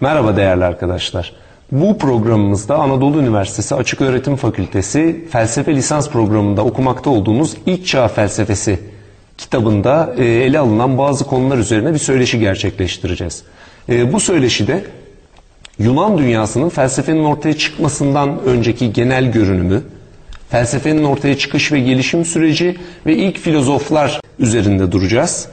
Merhaba değerli arkadaşlar. Bu programımızda Anadolu Üniversitesi Açık Öğretim Fakültesi felsefe lisans programında okumakta olduğumuz İlk Çağ Felsefesi kitabında e, ele alınan bazı konular üzerine bir söyleşi gerçekleştireceğiz. E, bu söyleşide Yunan dünyasının felsefenin ortaya çıkmasından önceki genel görünümü, felsefenin ortaya çıkış ve gelişim süreci ve ilk filozoflar üzerinde duracağız.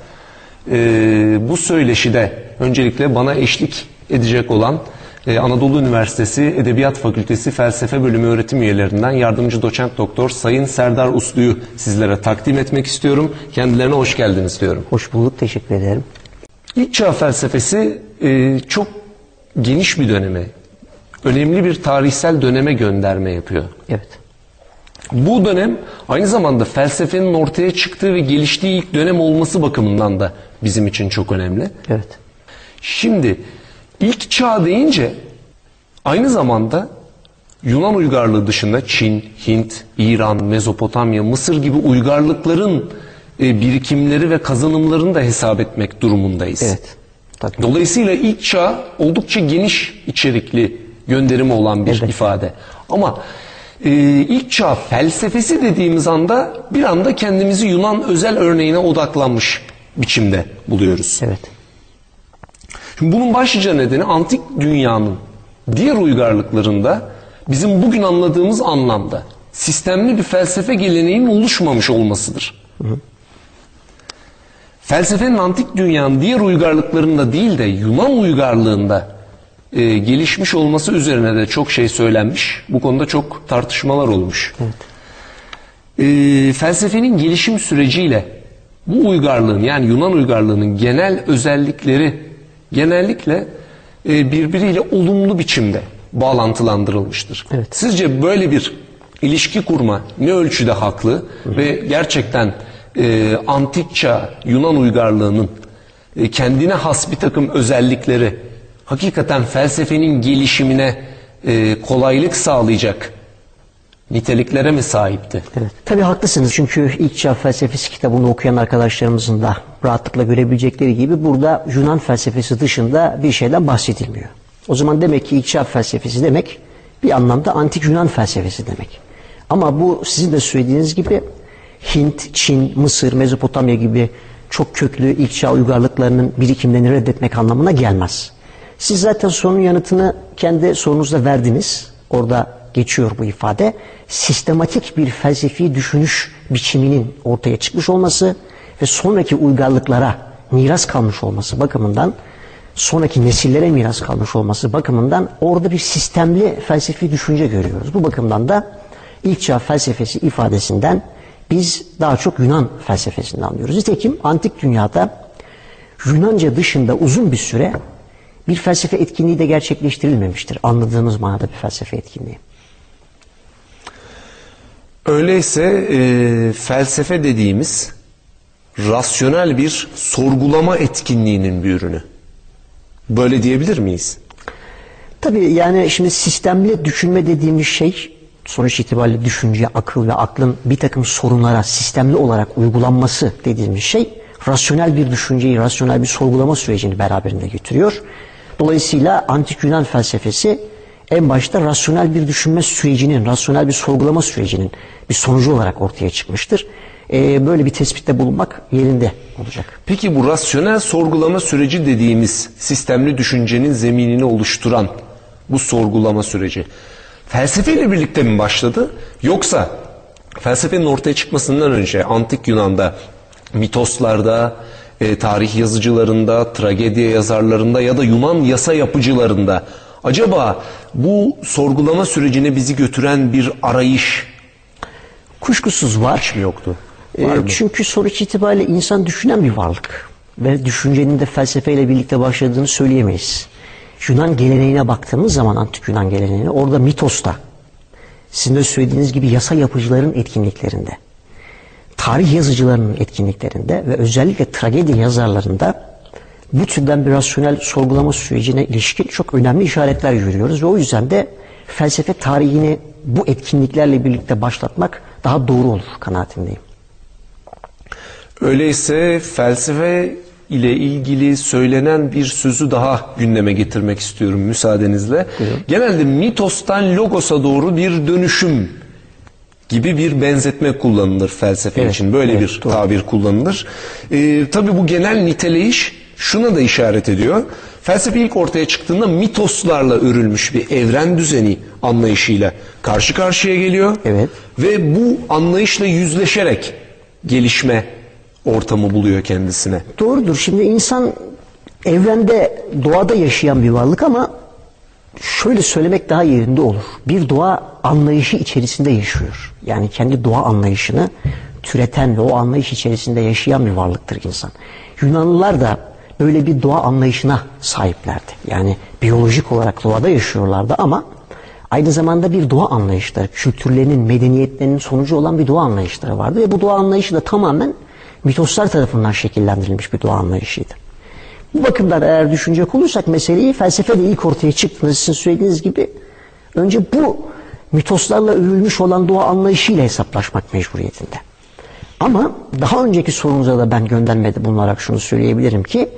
Ee, bu söyleşide öncelikle bana eşlik edecek olan e, Anadolu Üniversitesi Edebiyat Fakültesi Felsefe Bölümü öğretim üyelerinden yardımcı doçent doktor Sayın Serdar Uslu'yu sizlere takdim etmek istiyorum. Kendilerine hoş geldiniz diyorum. Hoş bulduk, teşekkür ederim. İlk çağ felsefesi e, çok geniş bir döneme, önemli bir tarihsel döneme gönderme yapıyor. Evet. Bu dönem aynı zamanda felsefenin ortaya çıktığı ve geliştiği ilk dönem olması bakımından da bizim için çok önemli. Evet. Şimdi ilk çağ deyince aynı zamanda Yunan uygarlığı dışında Çin, Hint, İran, Mezopotamya, Mısır gibi uygarlıkların e, birikimleri ve kazanımlarını da hesap etmek durumundayız. Evet. Tabii. Dolayısıyla ilk çağ oldukça geniş içerikli gönderimi olan bir Evet. ifade. Ama e, ilk çağ felsefesi dediğimiz anda bir anda kendimizi Yunan özel örneğine odaklanmış biçimde buluyoruz. Evet. Şimdi bunun başlıca nedeni antik dünyanın diğer uygarlıklarında bizim bugün anladığımız anlamda sistemli bir felsefe geleneğinin oluşmamış olmasıdır. Felsefenin antik dünyanın diğer uygarlıklarında değil de Yunan uygarlığında e, gelişmiş olması üzerine de çok şey söylenmiş. Bu konuda çok tartışmalar olmuş. E, felsefenin gelişim süreciyle bu uygarlığın yani Yunan uygarlığının genel özellikleri genellikle e, birbiriyle olumlu biçimde bağlantılandırılmıştır. Evet. Sizce böyle bir ilişki kurma ne ölçüde haklı ve gerçekten e, antik çağ Yunan uygarlığının e, kendine has bir takım özellikleri hakikaten felsefenin gelişimine e, kolaylık sağlayacak niteliklere mi sahipti? Evet. Tabii haklısınız çünkü ilk çağ felsefesi kitabını okuyan arkadaşlarımızın da rahatlıkla görebilecekleri gibi burada Yunan felsefesi dışında bir şeyden bahsedilmiyor. O zaman demek ki ilk çağ felsefesi demek bir anlamda antik Yunan felsefesi demek. Ama bu sizin de söylediğiniz gibi Hint, Çin, Mısır, Mezopotamya gibi çok köklü ilk çağ uygarlıklarının birikimlerini reddetmek anlamına gelmez. Siz zaten sorunun yanıtını kendi sorunuzda verdiniz. Orada geçiyor bu ifade. Sistematik bir felsefi düşünüş biçiminin ortaya çıkmış olması ve sonraki uygarlıklara miras kalmış olması bakımından sonraki nesillere miras kalmış olması bakımından orada bir sistemli felsefi düşünce görüyoruz. Bu bakımdan da ilk çağ felsefesi ifadesinden biz daha çok Yunan felsefesinden anlıyoruz. Nitekim antik dünyada Yunanca dışında uzun bir süre bir felsefe etkinliği de gerçekleştirilmemiştir. Anladığımız manada bir felsefe etkinliği. Öyleyse e, felsefe dediğimiz rasyonel bir sorgulama etkinliğinin bir ürünü. Böyle diyebilir miyiz? Tabii yani şimdi sistemli düşünme dediğimiz şey sonuç itibariyle düşünce, akıl ve aklın bir takım sorunlara sistemli olarak uygulanması dediğimiz şey rasyonel bir düşünceyi, rasyonel bir sorgulama sürecini beraberinde getiriyor. Dolayısıyla antik Yunan felsefesi en başta rasyonel bir düşünme sürecinin, rasyonel bir sorgulama sürecinin bir sonucu olarak ortaya çıkmıştır. Ee, böyle bir tespitte bulunmak yerinde olacak. Peki bu rasyonel sorgulama süreci dediğimiz sistemli düşüncenin zeminini oluşturan bu sorgulama süreci felsefeyle birlikte mi başladı yoksa felsefenin ortaya çıkmasından önce antik Yunan'da mitoslarda, e, tarih yazıcılarında, tragedya yazarlarında ya da Yunan yasa yapıcılarında acaba bu sorgulama sürecine bizi götüren bir arayış Kuşkusuz var. hiç mi yoktu? Ee, Var mı? çünkü sonuç itibariyle insan düşünen bir varlık. Ve düşüncenin de felsefeyle birlikte başladığını söyleyemeyiz. Yunan geleneğine baktığımız zaman antik Yunan geleneğine orada mitosta sizin de söylediğiniz gibi yasa yapıcıların etkinliklerinde tarih yazıcılarının etkinliklerinde ve özellikle tragedi yazarlarında bu türden bir rasyonel sorgulama sürecine ilişkin çok önemli işaretler görüyoruz ve o yüzden de felsefe tarihini bu etkinliklerle birlikte başlatmak daha doğru olur kanaatindeyim. Öyleyse felsefe ile ilgili söylenen bir sözü daha gündeme getirmek istiyorum müsaadenizle. Genelde mitostan logosa doğru bir dönüşüm gibi bir benzetme kullanılır felsefe Evet, için. Böyle evet, bir doğru. tabir kullanılır. Ee, tabii bu genel niteleyiş şuna da işaret ediyor. Felsefe ilk ortaya çıktığında mitoslarla örülmüş bir evren düzeni anlayışıyla karşı karşıya geliyor. Evet. Ve bu anlayışla yüzleşerek gelişme ortamı buluyor kendisine. Doğrudur. Şimdi insan evrende doğada yaşayan bir varlık ama şöyle söylemek daha yerinde olur. Bir doğa anlayışı içerisinde yaşıyor. Yani kendi doğa anlayışını türeten ve o anlayış içerisinde yaşayan bir varlıktır insan. Yunanlılar da böyle bir doğa anlayışına sahiplerdi. Yani biyolojik olarak doğada yaşıyorlardı ama aynı zamanda bir doğa anlayışları, kültürlerinin, medeniyetlerinin sonucu olan bir doğa anlayışları vardı ve bu doğa anlayışı da tamamen mitoslar tarafından şekillendirilmiş bir doğa anlayışıydı. Bu bakımdan eğer düşünecek olursak meseleyi felsefe de ilk ortaya çıktığında sizin söylediğiniz gibi önce bu mitoslarla övülmüş olan doğa anlayışıyla hesaplaşmak mecburiyetinde. Ama daha önceki sorunuza da ben göndermede bulunarak şunu söyleyebilirim ki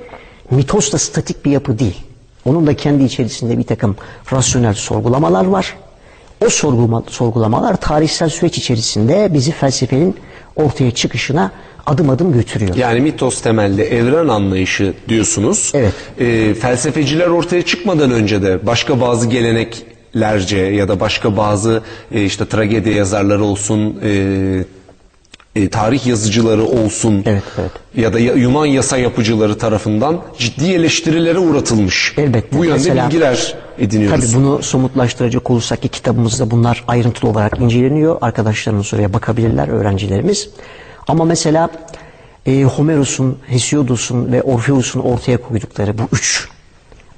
mitos da statik bir yapı değil. Onun da kendi içerisinde bir takım rasyonel sorgulamalar var. O sorgulama, sorgulamalar tarihsel süreç içerisinde bizi felsefenin ortaya çıkışına adım adım götürüyor. Yani mitos temelli evren anlayışı diyorsunuz. Evet. Ee, felsefeciler ortaya çıkmadan önce de başka bazı geleneklerce ya da başka bazı e, işte tragedi yazarları olsun, e, e, tarih yazıcıları olsun Evet, evet. ya da Yunan yasa yapıcıları tarafından ciddi eleştirilere uğratılmış. Elbette. Bu yönde Mesela- bilgiler ediniyoruz. Tabii bunu somutlaştıracak olursak ki kitabımızda bunlar ayrıntılı olarak inceleniyor. Arkadaşlarımız oraya bakabilirler, öğrencilerimiz. Ama mesela e, Homeros'un, Hesiodos'un ve Orpheus'un ortaya koydukları bu üç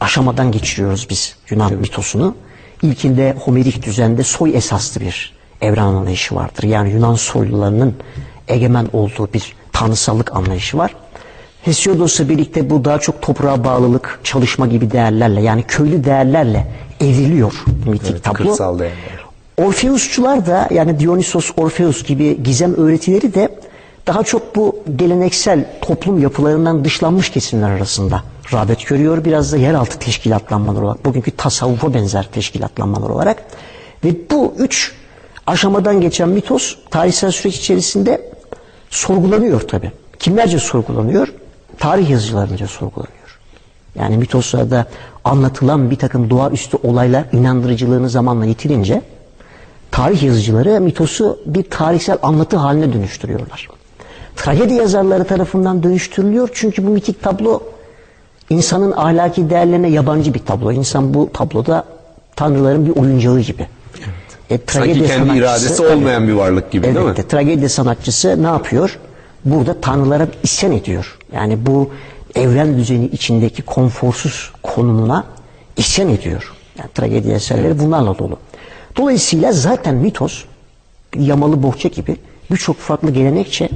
aşamadan geçiriyoruz biz Yunan mitosunu. İlkinde Homerik düzende soy esaslı bir evren anlayışı vardır. Yani Yunan soylularının egemen olduğu bir tanrısallık anlayışı var. Hesiodos'la birlikte bu daha çok toprağa bağlılık, çalışma gibi değerlerle yani köylü değerlerle evriliyor mitik Evet, tablo. kırsal değerler. Orfeusçular da yani Dionysos, Orfeus gibi gizem öğretileri de daha çok bu geleneksel toplum yapılarından dışlanmış kesimler arasında rağbet görüyor. Biraz da yeraltı teşkilatlanmalar olarak, bugünkü tasavvufa benzer teşkilatlanmalar olarak. Ve bu üç aşamadan geçen mitos tarihsel süreç içerisinde sorgulanıyor tabi. Kimlerce sorgulanıyor? Tarih yazıcılarınca sorgulanıyor. Yani mitoslarda anlatılan bir takım doğaüstü olaylar inandırıcılığını zamanla yitirince tarih yazıcıları mitosu bir tarihsel anlatı haline dönüştürüyorlar. Tragedi yazarları tarafından dönüştürülüyor çünkü bu mitik tablo insanın ahlaki değerlerine yabancı bir tablo. İnsan bu tabloda tanrıların bir oyuncağı gibi. E, Sanki kendi iradesi Tabii. olmayan bir varlık gibi değil mi? Elbette. Tragedi sanatçısı ne yapıyor? Burada tanrılara isyan ediyor. Yani bu evren düzeni içindeki konforsuz konumuna isyan ediyor. Yani tragedi eserleri bunlarla dolu. Dolayısıyla zaten mitos yamalı bohça gibi birçok farklı gelenekçe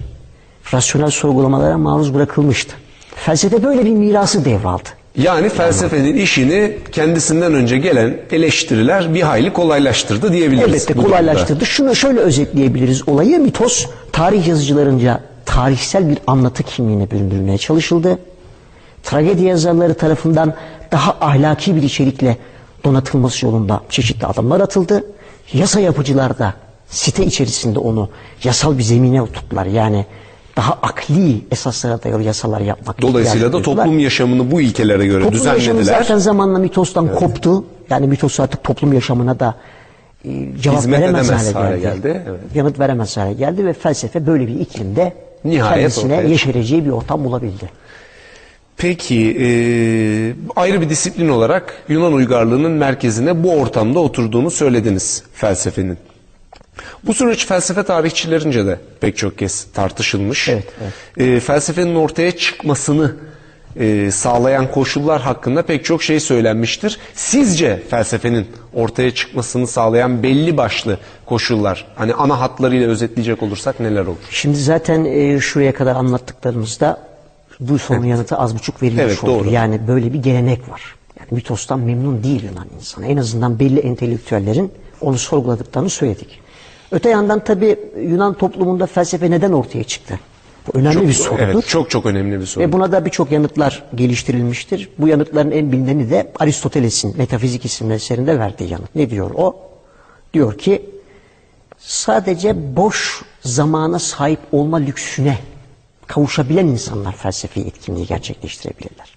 rasyonel sorgulamalara maruz bırakılmıştı. Felsefe böyle bir mirası devraldı. Yani felsefenin işini kendisinden önce gelen eleştiriler bir hayli kolaylaştırdı diyebiliriz. Elbette durumda. kolaylaştırdı. Şunu şöyle özetleyebiliriz olayı. Mitos tarih yazıcılarınca tarihsel bir anlatı kimliğine büründürülmeye çalışıldı. Tragedi yazarları tarafından daha ahlaki bir içerikle donatılması yolunda çeşitli adımlar atıldı. Yasa yapıcılar da site içerisinde onu yasal bir zemine oturttular. Yani daha akli esaslara dayalı yasalar yapmak Dolayısıyla da toplum yaşamını bu ilkelere göre Toplum düzenlediler. zaten zamanla mitostan koptu. Yani mitos artık toplum yaşamına da e, cevap Hizmet veremez hale hale geldi. geldi, evet. Yanıt veremez hale geldi ve felsefe böyle bir iklimde Nihayet kendisine ortaya yeşereceği bir ortam bulabildi. Peki e, ayrı bir disiplin olarak Yunan uygarlığının merkezine bu ortamda oturduğunu söylediniz felsefenin. Bu süreç felsefe tarihçilerince de pek çok kez tartışılmış. Evet, E, felsefenin ortaya çıkmasını e, sağlayan koşullar hakkında pek çok şey söylenmiştir. Sizce felsefenin ortaya çıkmasını sağlayan belli başlı koşullar, hani ana hatlarıyla özetleyecek olursak neler olur? Şimdi zaten e, şuraya kadar anlattıklarımızda bu sorunun yanıtı az buçuk verilmiş Evet, oldu. doğru. Yani böyle bir gelenek var. Yani mitostan memnun değil Yunan insanı. En azından belli entelektüellerin onu sorguladıklarını söyledik. Öte yandan tabi Yunan toplumunda felsefe neden ortaya çıktı? Bu önemli Çok- bir sorudur. Evet, çok çok önemli bir soru. Ve buna da birçok yanıtlar geliştirilmiştir. Bu yanıtların en bilineni de Aristoteles'in Metafizik isimli eserinde verdiği yanıt. Ne diyor o? Diyor ki sadece boş zamana sahip olma lüksüne kavuşabilen insanlar felsefi etkinliği gerçekleştirebilirler.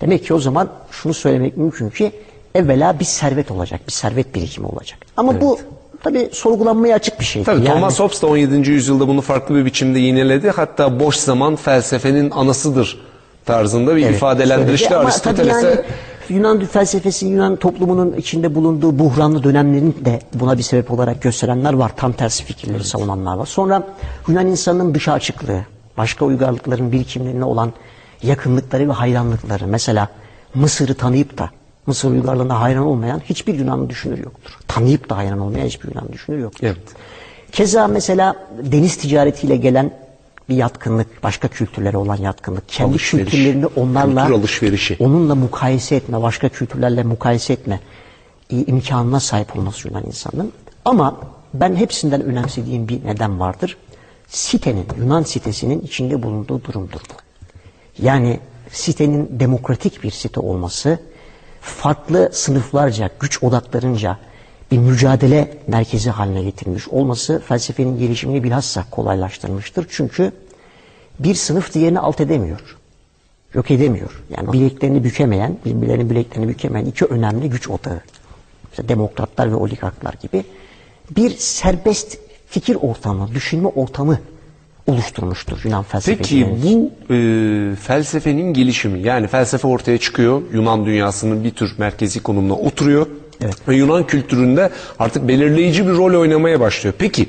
Demek ki o zaman şunu söylemek mümkün ki evvela bir servet olacak, bir servet birikimi olacak. Ama bu tabi sorgulanmaya açık bir şey. Tabii Yani- Thomas Hobbes da 17. yüzyılda bunu farklı bir biçimde yineledi. Hatta boş zaman felsefenin anasıdır tarzında bir Evet, tabii Aristoteles'e yani Yunan felsefesi, Yunan toplumunun içinde bulunduğu buhranlı dönemlerin de buna bir sebep olarak gösterenler var. Tam tersi fikirleri savunanlar var. Sonra Yunan insanının dışa açıklığı, başka uygarlıkların birikimlerine olan yakınlıkları ve hayranlıkları. Mesela Mısır'ı tanıyıp da Mısır uygarlığına hayran olmayan hiçbir Yunan düşünür yoktur. Tanıyıp da hayran olmayan hiçbir Yunan düşünür yoktur. Evet. Keza mesela deniz ticaretiyle gelen bir yatkınlık, başka kültürlere olan yatkınlık, kendi Alışveriş, kültürlerini onlarla kültür alışverişi. onunla mukayese etme, başka kültürlerle mukayese etme e, imkanına sahip olması Yunan insanının. Ama ben hepsinden önemsediğim bir neden vardır. Sitenin, Yunan sitesinin içinde bulunduğu durumdur bu. Yani sitenin demokratik bir site olması, farklı sınıflarca, güç odaklarınca bir mücadele merkezi haline getirilmiş olması felsefenin gelişimini bilhassa kolaylaştırmıştır. Çünkü bir sınıf diğerini alt edemiyor. Yok edemiyor. Yani bileklerini bükemeyen, birbirlerinin bileklerini bükemeyen iki önemli güç odağı. İşte demokratlar ve oligarklar gibi bir serbest fikir ortamı, düşünme ortamı oluşturmuştur Yunan Peki felsefecileri. bu e, felsefenin gelişimi yani felsefe ortaya çıkıyor Yunan dünyasının bir tür merkezi konumuna oturuyor Evet. ve Yunan kültüründe artık belirleyici bir rol oynamaya başlıyor. Peki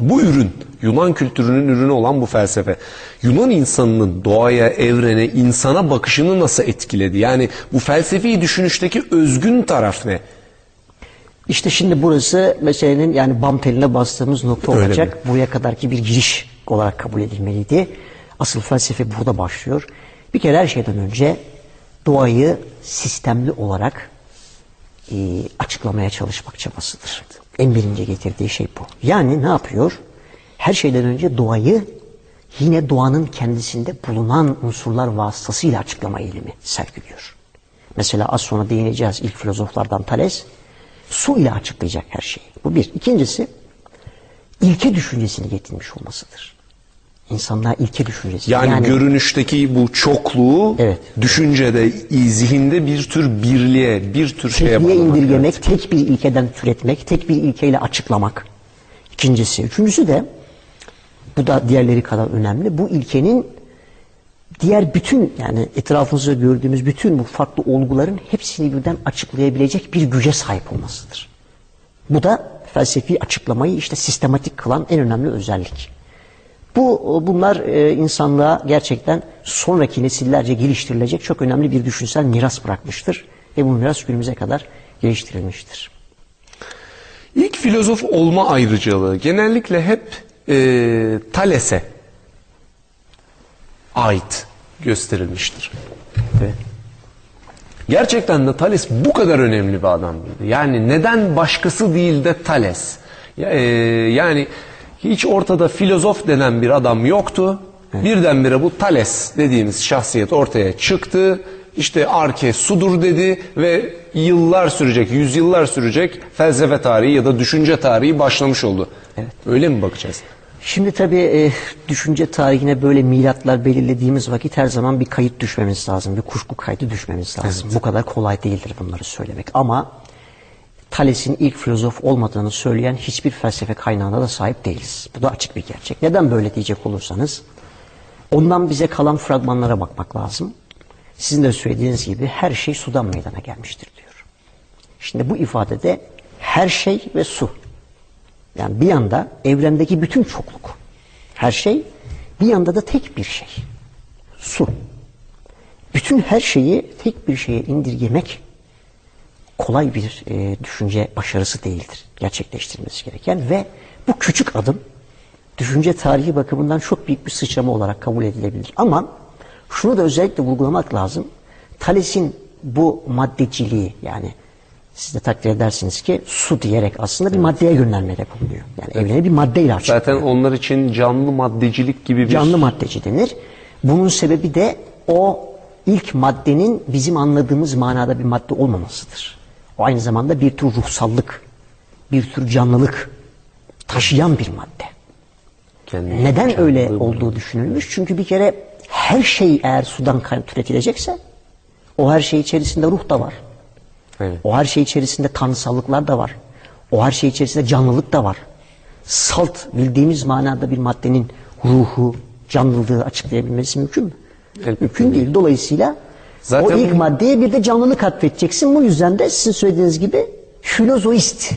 bu ürün Yunan kültürünün ürünü olan bu felsefe Yunan insanının doğaya, evrene, insana bakışını nasıl etkiledi? Yani bu felsefi düşünüşteki özgün taraf ne? İşte şimdi burası meselenin yani bam teline bastığımız nokta Öyle olacak. Buraya kadarki bir giriş olarak kabul edilmeliydi. Asıl felsefe burada başlıyor. Bir kere her şeyden önce doğayı sistemli olarak e, açıklamaya çalışmak çabasıdır. En birinci getirdiği şey bu. Yani ne yapıyor? Her şeyden önce doğayı yine doğanın kendisinde bulunan unsurlar vasıtasıyla açıklama eğilimi sergiliyor. Mesela az sonra değineceğiz ilk filozoflardan Thales su ile açıklayacak her şeyi. Bu bir. İkincisi ilke düşüncesini getirmiş olmasıdır. İnsanlığa ilke düşüncesi. Yani, görünüşteki bu çokluğu Evet. düşüncede, zihinde bir tür birliğe, bir tür şeye tekliğe bağlamak. indirgemek, tek bir ilkeden türetmek, tek bir ilkeyle açıklamak. İkincisi. Üçüncüsü de bu da diğerleri kadar önemli. Bu ilkenin diğer bütün yani etrafımızda gördüğümüz bütün bu farklı olguların hepsini birden açıklayabilecek bir güce sahip olmasıdır. Bu da felsefi açıklamayı işte sistematik kılan en önemli özellik. Bu bunlar e, insanlığa gerçekten sonraki nesillerce geliştirilecek çok önemli bir düşünsel miras bırakmıştır ve bu miras günümüze kadar geliştirilmiştir. İlk filozof olma ayrıcalığı genellikle hep e, Thales'e ait gösterilmiştir. Evet. Gerçekten de Thales bu kadar önemli bir adam mıydı? Yani neden başkası değil de Thales? E, yani hiç ortada filozof denen bir adam yoktu. Birdenbire bu Thales dediğimiz şahsiyet ortaya çıktı. İşte arke sudur dedi ve yıllar sürecek, yüzyıllar sürecek felsefe tarihi ya da düşünce tarihi başlamış oldu. Öyle mi bakacağız? Şimdi tabii e, düşünce tarihine böyle milatlar belirlediğimiz vakit her zaman bir kayıt düşmemiz lazım. Bir kuşku kaydı düşmemiz lazım. Bu kadar kolay değildir bunları söylemek. Ama Thales'in ilk filozof olmadığını söyleyen hiçbir felsefe kaynağına da sahip değiliz. Bu da açık bir gerçek. Neden böyle diyecek olursanız ondan bize kalan fragmanlara bakmak lazım. Sizin de söylediğiniz gibi her şey sudan meydana gelmiştir diyor. Şimdi bu ifadede her şey ve su yani bir yanda evrendeki bütün çokluk, her şey, bir yanda da tek bir şey, su. Bütün her şeyi tek bir şeye indirgemek kolay bir e, düşünce başarısı değildir. Gerçekleştirilmesi gereken ve bu küçük adım düşünce tarihi bakımından çok büyük bir sıçrama olarak kabul edilebilir. Ama şunu da özellikle vurgulamak lazım. Thales'in bu maddeciliği yani siz de takdir edersiniz ki su diyerek aslında bir maddeye göndermede bulunuyor. Yani evreni bir maddeyle açıklıyor. Zaten onlar için canlı maddecilik gibi bir Canlı maddeci denir. Bunun sebebi de o ilk maddenin bizim anladığımız manada bir madde olmamasıdır. O aynı zamanda bir tür ruhsallık, bir tür canlılık taşıyan bir madde. kendi Neden öyle var. olduğu düşünülmüş? Çünkü bir kere her şey eğer sudan türetilecekse o her şey içerisinde ruh da var. Evet. O her şey içerisinde tanrısallıklar da var. O her şey içerisinde canlılık da var. Salt bildiğimiz manada bir maddenin ruhu, canlılığı açıklayabilmesi mümkün mü? Elbette mümkün değil. Dolayısıyla Zaten o ilk maddeye bir de canlılık atfedeceksin. Bu yüzden de sizin söylediğiniz gibi filozoist.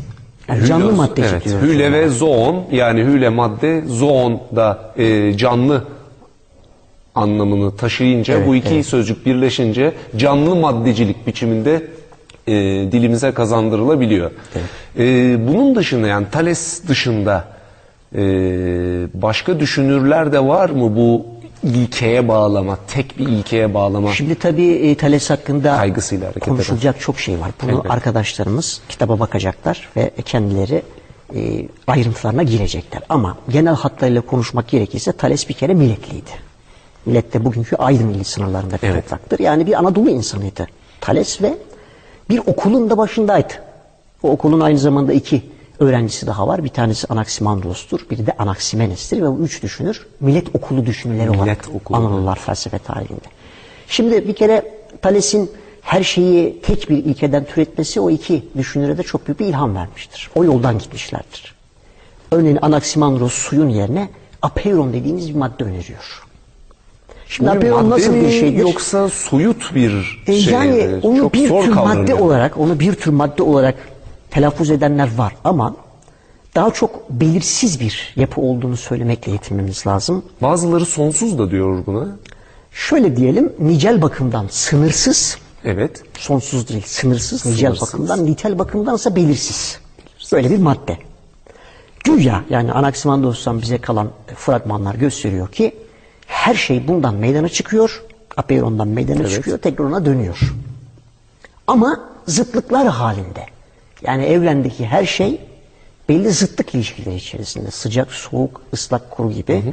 Yani canlı Hüle- maddeci evet, diyoruz. Hüle ve zoon yani hüle madde zoon da e, canlı anlamını taşıyınca Evet, bu iki evet. sözcük birleşince canlı maddecilik biçiminde e, dilimize kazandırılabiliyor. E, bunun dışında yani Thales dışında e, başka düşünürler de var mı bu ilkeye bağlama, tek bir ilkeye bağlama? Şimdi tabii e, Thales hakkında Kaygısıyla hareket konuşulacak çok şey var. Bunu Elbette. arkadaşlarımız kitaba bakacaklar ve kendileri e, ayrıntılarına girecekler. Ama genel hatlarıyla konuşmak gerekirse Thales bir kere milletliydi. Millet de bugünkü Aydın ili sınırlarında bir Evet. topraktır. Yani bir Anadolu insanıydı Thales ve bir okulun da başındaydı. O okulun aynı zamanda iki öğrencisi daha var. Bir tanesi Anaximandros'tur, biri de Anaximenes'tir ve bu üç düşünür millet okulu düşünürleri Millet olarak okulu. anılırlar felsefe tarihinde. Şimdi bir kere Thales'in her şeyi tek bir ilkeden türetmesi o iki düşünüre de çok büyük bir ilham vermiştir. O yoldan gitmişlerdir. Örneğin Anaximandros suyun yerine apeiron dediğimiz bir madde öneriyor. Şimdi apeiron nasıl bir şeydir? Yoksa soyut bir E, şey yani onu Çok bir tür madde kavranıyor. olarak, onu bir tür madde olarak telaffuz edenler var ama daha çok belirsiz bir yapı olduğunu söylemekle yetinmemiz lazım. Bazıları sonsuz da diyor buna. Şöyle diyelim, nicel bakımdan sınırsız, Evet. sonsuz değil, sınırsız, nicel Sınırsız. bakımdan, nitel bakımdansa belirsiz. Böyle bir madde. Güya yani Anaximandros'tan bize kalan fragmanlar gösteriyor ki her şey bundan meydana çıkıyor, apeirondan meydana Evet. çıkıyor, tekrar ona dönüyor. Ama zıtlıklar halinde. Yani evrendeki her şey belli zıtlık ilişkileri içerisinde. Sıcak, soğuk, ıslak, kuru gibi.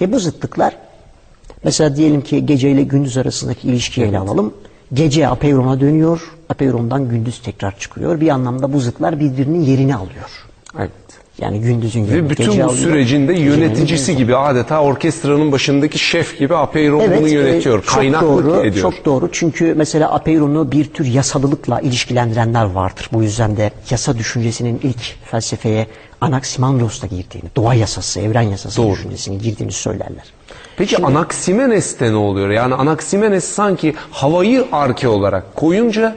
Ve bu zıtlıklar mesela diyelim ki gece ile gündüz arasındaki ilişkiyi ele alalım. Gece apeyrona dönüyor, apeyrondan gündüz tekrar çıkıyor. Bir anlamda bu zıtlar birbirinin yerini alıyor. Evet. Yani gündüzün Ve bütün bu alıyor, sürecin de gecenin yöneticisi gibi adeta orkestranın başındaki şef gibi Apeiron bunu e, yönetiyor. çok Kaynaklık doğru, ediyor. Çok doğru. Çünkü mesela Apeiron'u bir tür yasalılıkla ilişkilendirenler vardır. Bu yüzden de yasa düşüncesinin ilk felsefeye Anaximandros'ta girdiğini, doğa yasası, evren yasası Doğru. düşüncesinin girdiğini söylerler. Peki Anaximenes'te ne oluyor? Yani Anaximenes sanki havayı arke olarak koyunca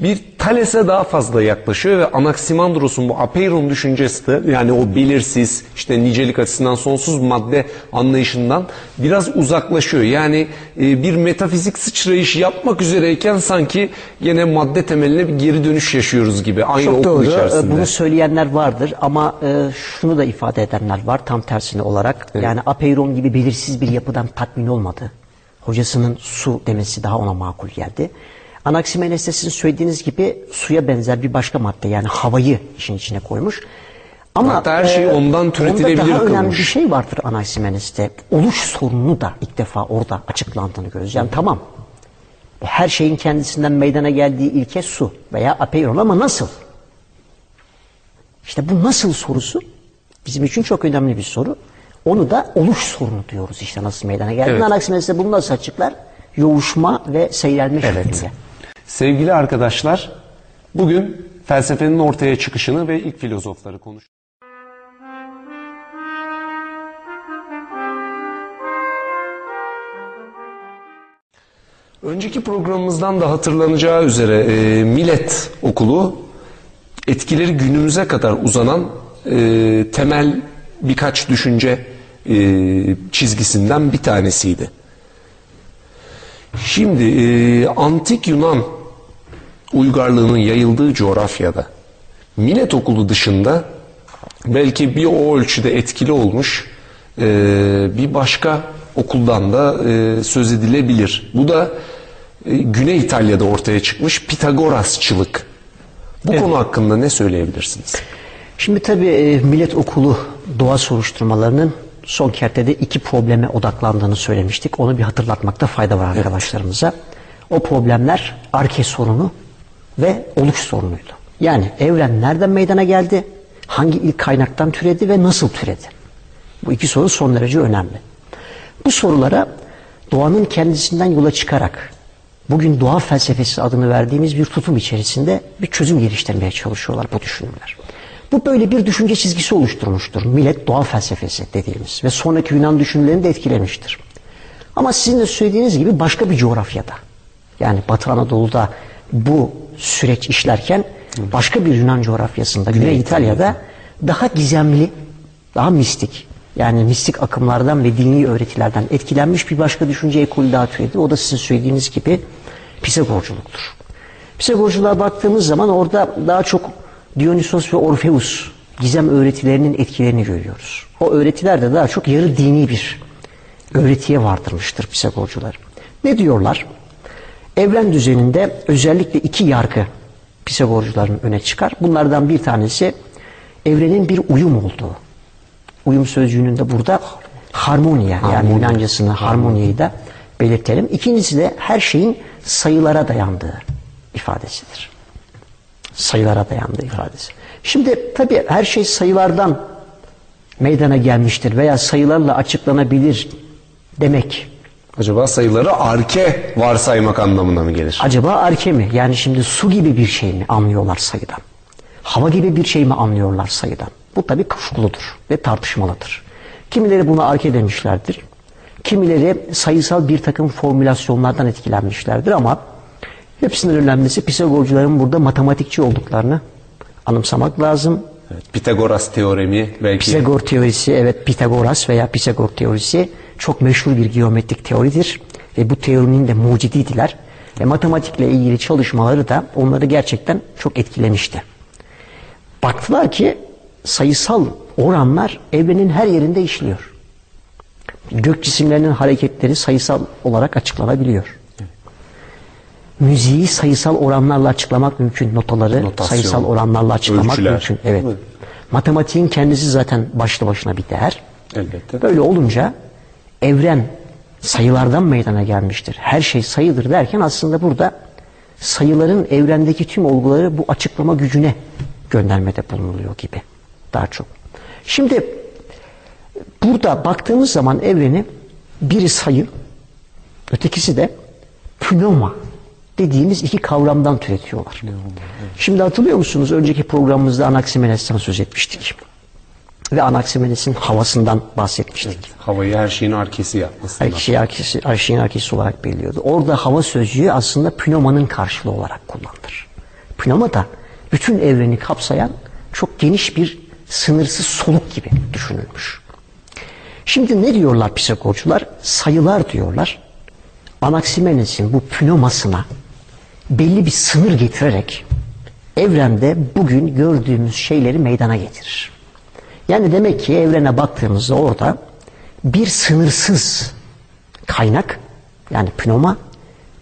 bir Thales'e daha fazla yaklaşıyor ve Anaximandros'un bu Apeiron düşüncesi de yani o belirsiz işte nicelik açısından sonsuz madde anlayışından biraz uzaklaşıyor. Yani e, bir metafizik sıçrayış yapmak üzereyken sanki yine madde temeline bir geri dönüş yaşıyoruz gibi aynı Çok okul doğru. içerisinde. Bunu söyleyenler vardır ama e, şunu da ifade edenler var tam tersine olarak. Yani Apeiron gibi belirsiz bir yapıdan tatmin olmadı. Hocasının su demesi daha ona makul geldi. Anaximenes de sizin söylediğiniz gibi suya benzer bir başka madde yani havayı işin içine koymuş. Ama e, Hatta her şeyi ondan türetilebilir onda daha önemli bir şey vardır Anaximenes'te. Oluş sorununu da ilk defa orada açıklandığını görüyoruz. Yani tamam her şeyin kendisinden meydana geldiği ilke su veya apeiron ama nasıl? İşte bu nasıl sorusu bizim için çok önemli bir soru. Onu da oluş sorunu diyoruz işte nasıl meydana geldi. Evet. Anaximenes de bunu nasıl açıklar? Yoğuşma ve seyrelme Evet. şeklinde. Sevgili arkadaşlar, bugün felsefenin ortaya çıkışını ve ilk filozofları konuştuk. Önceki programımızdan da hatırlanacağı üzere e, Millet Okulu etkileri günümüze kadar uzanan e, temel birkaç düşünce e, çizgisinden bir tanesiydi. Şimdi e, antik Yunan uygarlığının yayıldığı coğrafyada millet okulu dışında belki bir o ölçüde etkili olmuş e, bir başka okuldan da e, söz edilebilir. Bu da e, Güney İtalya'da ortaya çıkmış Pitagorasçılık. Bu konu hakkında ne söyleyebilirsiniz? Şimdi tabii e, millet okulu doğa soruşturmalarının son kertede iki probleme odaklandığını söylemiştik. Onu bir hatırlatmakta fayda var arkadaşlarımıza. O problemler arke sorunu ve oluş sorunuydu. Yani evren nereden meydana geldi, hangi ilk kaynaktan türedi ve nasıl türedi? Bu iki soru son derece önemli. Bu sorulara doğanın kendisinden yola çıkarak bugün doğa felsefesi adını verdiğimiz bir tutum içerisinde bir çözüm geliştirmeye çalışıyorlar bu düşünürler. Bu böyle bir düşünce çizgisi oluşturmuştur. Millet doğa felsefesi dediğimiz ve sonraki Yunan düşünürlerini de etkilemiştir. Ama sizin de söylediğiniz gibi başka bir coğrafyada yani Batı Anadolu'da bu süreç işlerken başka bir Yunan coğrafyasında Güney İtalya'da daha gizemli, daha mistik yani mistik akımlardan ve dini öğretilerden etkilenmiş bir başka düşünce ekolü daha türedi. O da sizin söylediğiniz gibi Pisagorculuktur. Pisagorculuğa baktığımız zaman orada daha çok Dionysos ve Orfeus gizem öğretilerinin etkilerini görüyoruz. O öğretiler de daha çok yarı dini bir öğretiye vardırmıştır Pisagorcular. Ne diyorlar? Evren düzeninde özellikle iki yargı Pisagorcuların öne çıkar. Bunlardan bir tanesi evrenin bir uyum olduğu. Uyum sözcüğünün de burada harmonia yani Yunancasını harmoniyi da belirtelim. İkincisi de her şeyin sayılara dayandığı ifadesidir. Sayılara dayandığı ifadesi. Şimdi tabii her şey sayılardan meydana gelmiştir veya sayılarla açıklanabilir demek Acaba sayıları arke varsaymak anlamına mı gelir? Acaba arke mi? Yani şimdi su gibi bir şey mi anlıyorlar sayıdan? Hava gibi bir şey mi anlıyorlar sayıdan? Bu tabii kuşkuludur ve tartışmalıdır. Kimileri buna arke demişlerdir. Kimileri sayısal bir takım formülasyonlardan etkilenmişlerdir ama hepsinin önemlisi Pisagorcuların burada matematikçi olduklarını anımsamak lazım. Evet, Pitagoras teoremi belki. Pisagor teorisi evet Pitagoras veya Pisagor teorisi çok meşhur bir geometrik teoridir ve bu teorinin de mucidiydiler. Ve matematikle ilgili çalışmaları da onları gerçekten çok etkilemişti. Baktılar ki sayısal oranlar evrenin her yerinde işliyor. Gök cisimlerinin hareketleri sayısal olarak açıklanabiliyor. Müziği sayısal oranlarla açıklamak mümkün. Notaları Notasyon, sayısal oranlarla açıklamak ölçüler. mümkün. Evet. Evet. Matematiğin kendisi zaten başlı başına bir değer. Elbette. Böyle olunca evren sayılardan meydana gelmiştir. Her şey sayıdır derken aslında burada sayıların evrendeki tüm olguları bu açıklama gücüne göndermede bulunuluyor gibi daha çok. Şimdi burada baktığımız zaman evreni biri sayı, ötekisi de pneuma dediğimiz iki kavramdan türetiyorlar. Şimdi hatırlıyor musunuz? Önceki programımızda Anaximandes'ten söz etmiştik. Ve Anaximandes'in havasından bahsetmiştik. Havayı her şeyin arkesi yapmasından. Her şeyi arkesi, her şeyin arkesi olarak belirliyordu. Orada hava sözcüğü aslında pneumanın karşılığı olarak kullanılır. Pneuma da bütün evreni kapsayan çok geniş bir sınırsız soluk gibi düşünülmüş. Şimdi ne diyorlar Pisagorcular? Sayılar diyorlar. Anaximandes'in bu pneumasına belli bir sınır getirerek evrende bugün gördüğümüz şeyleri meydana getirir. Yani demek ki evrene baktığımızda orada bir sınırsız kaynak yani pneuma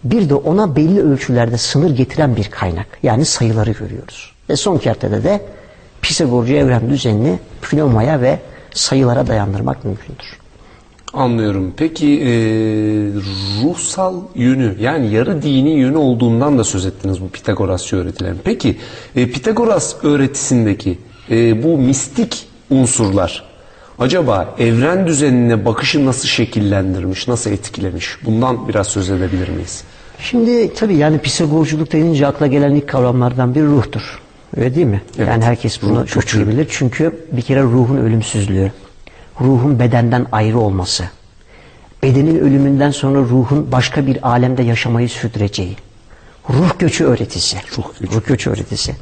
bir de ona belli ölçülerde sınır getiren bir kaynak yani sayıları görüyoruz. Ve son kertede de Pisagorcu evren düzenini pneumaya ve sayılara dayandırmak mümkündür. Anlıyorum. Peki e, ruhsal yönü yani yarı dini yönü olduğundan da söz ettiniz bu Pitagorasçı öğretilerin. Peki e, Pitagoras öğretisindeki e, bu mistik unsurlar acaba evren düzenine bakışı nasıl şekillendirmiş, nasıl etkilemiş? Bundan biraz söz edebilir miyiz? Şimdi tabii yani Pisagorculuk denince akla gelen ilk kavramlardan biri ruhtur. Öyle değil mi? Evet. Yani herkes bunu Ruh çok iyi bilir. Çünkü bir kere ruhun ölümsüzlüğü, ruhun bedenden ayrı olması, bedenin ölümünden sonra ruhun başka bir alemde yaşamayı sürdüreceği, ruh göçü öğretisi, Ruh göçü. öğretisi,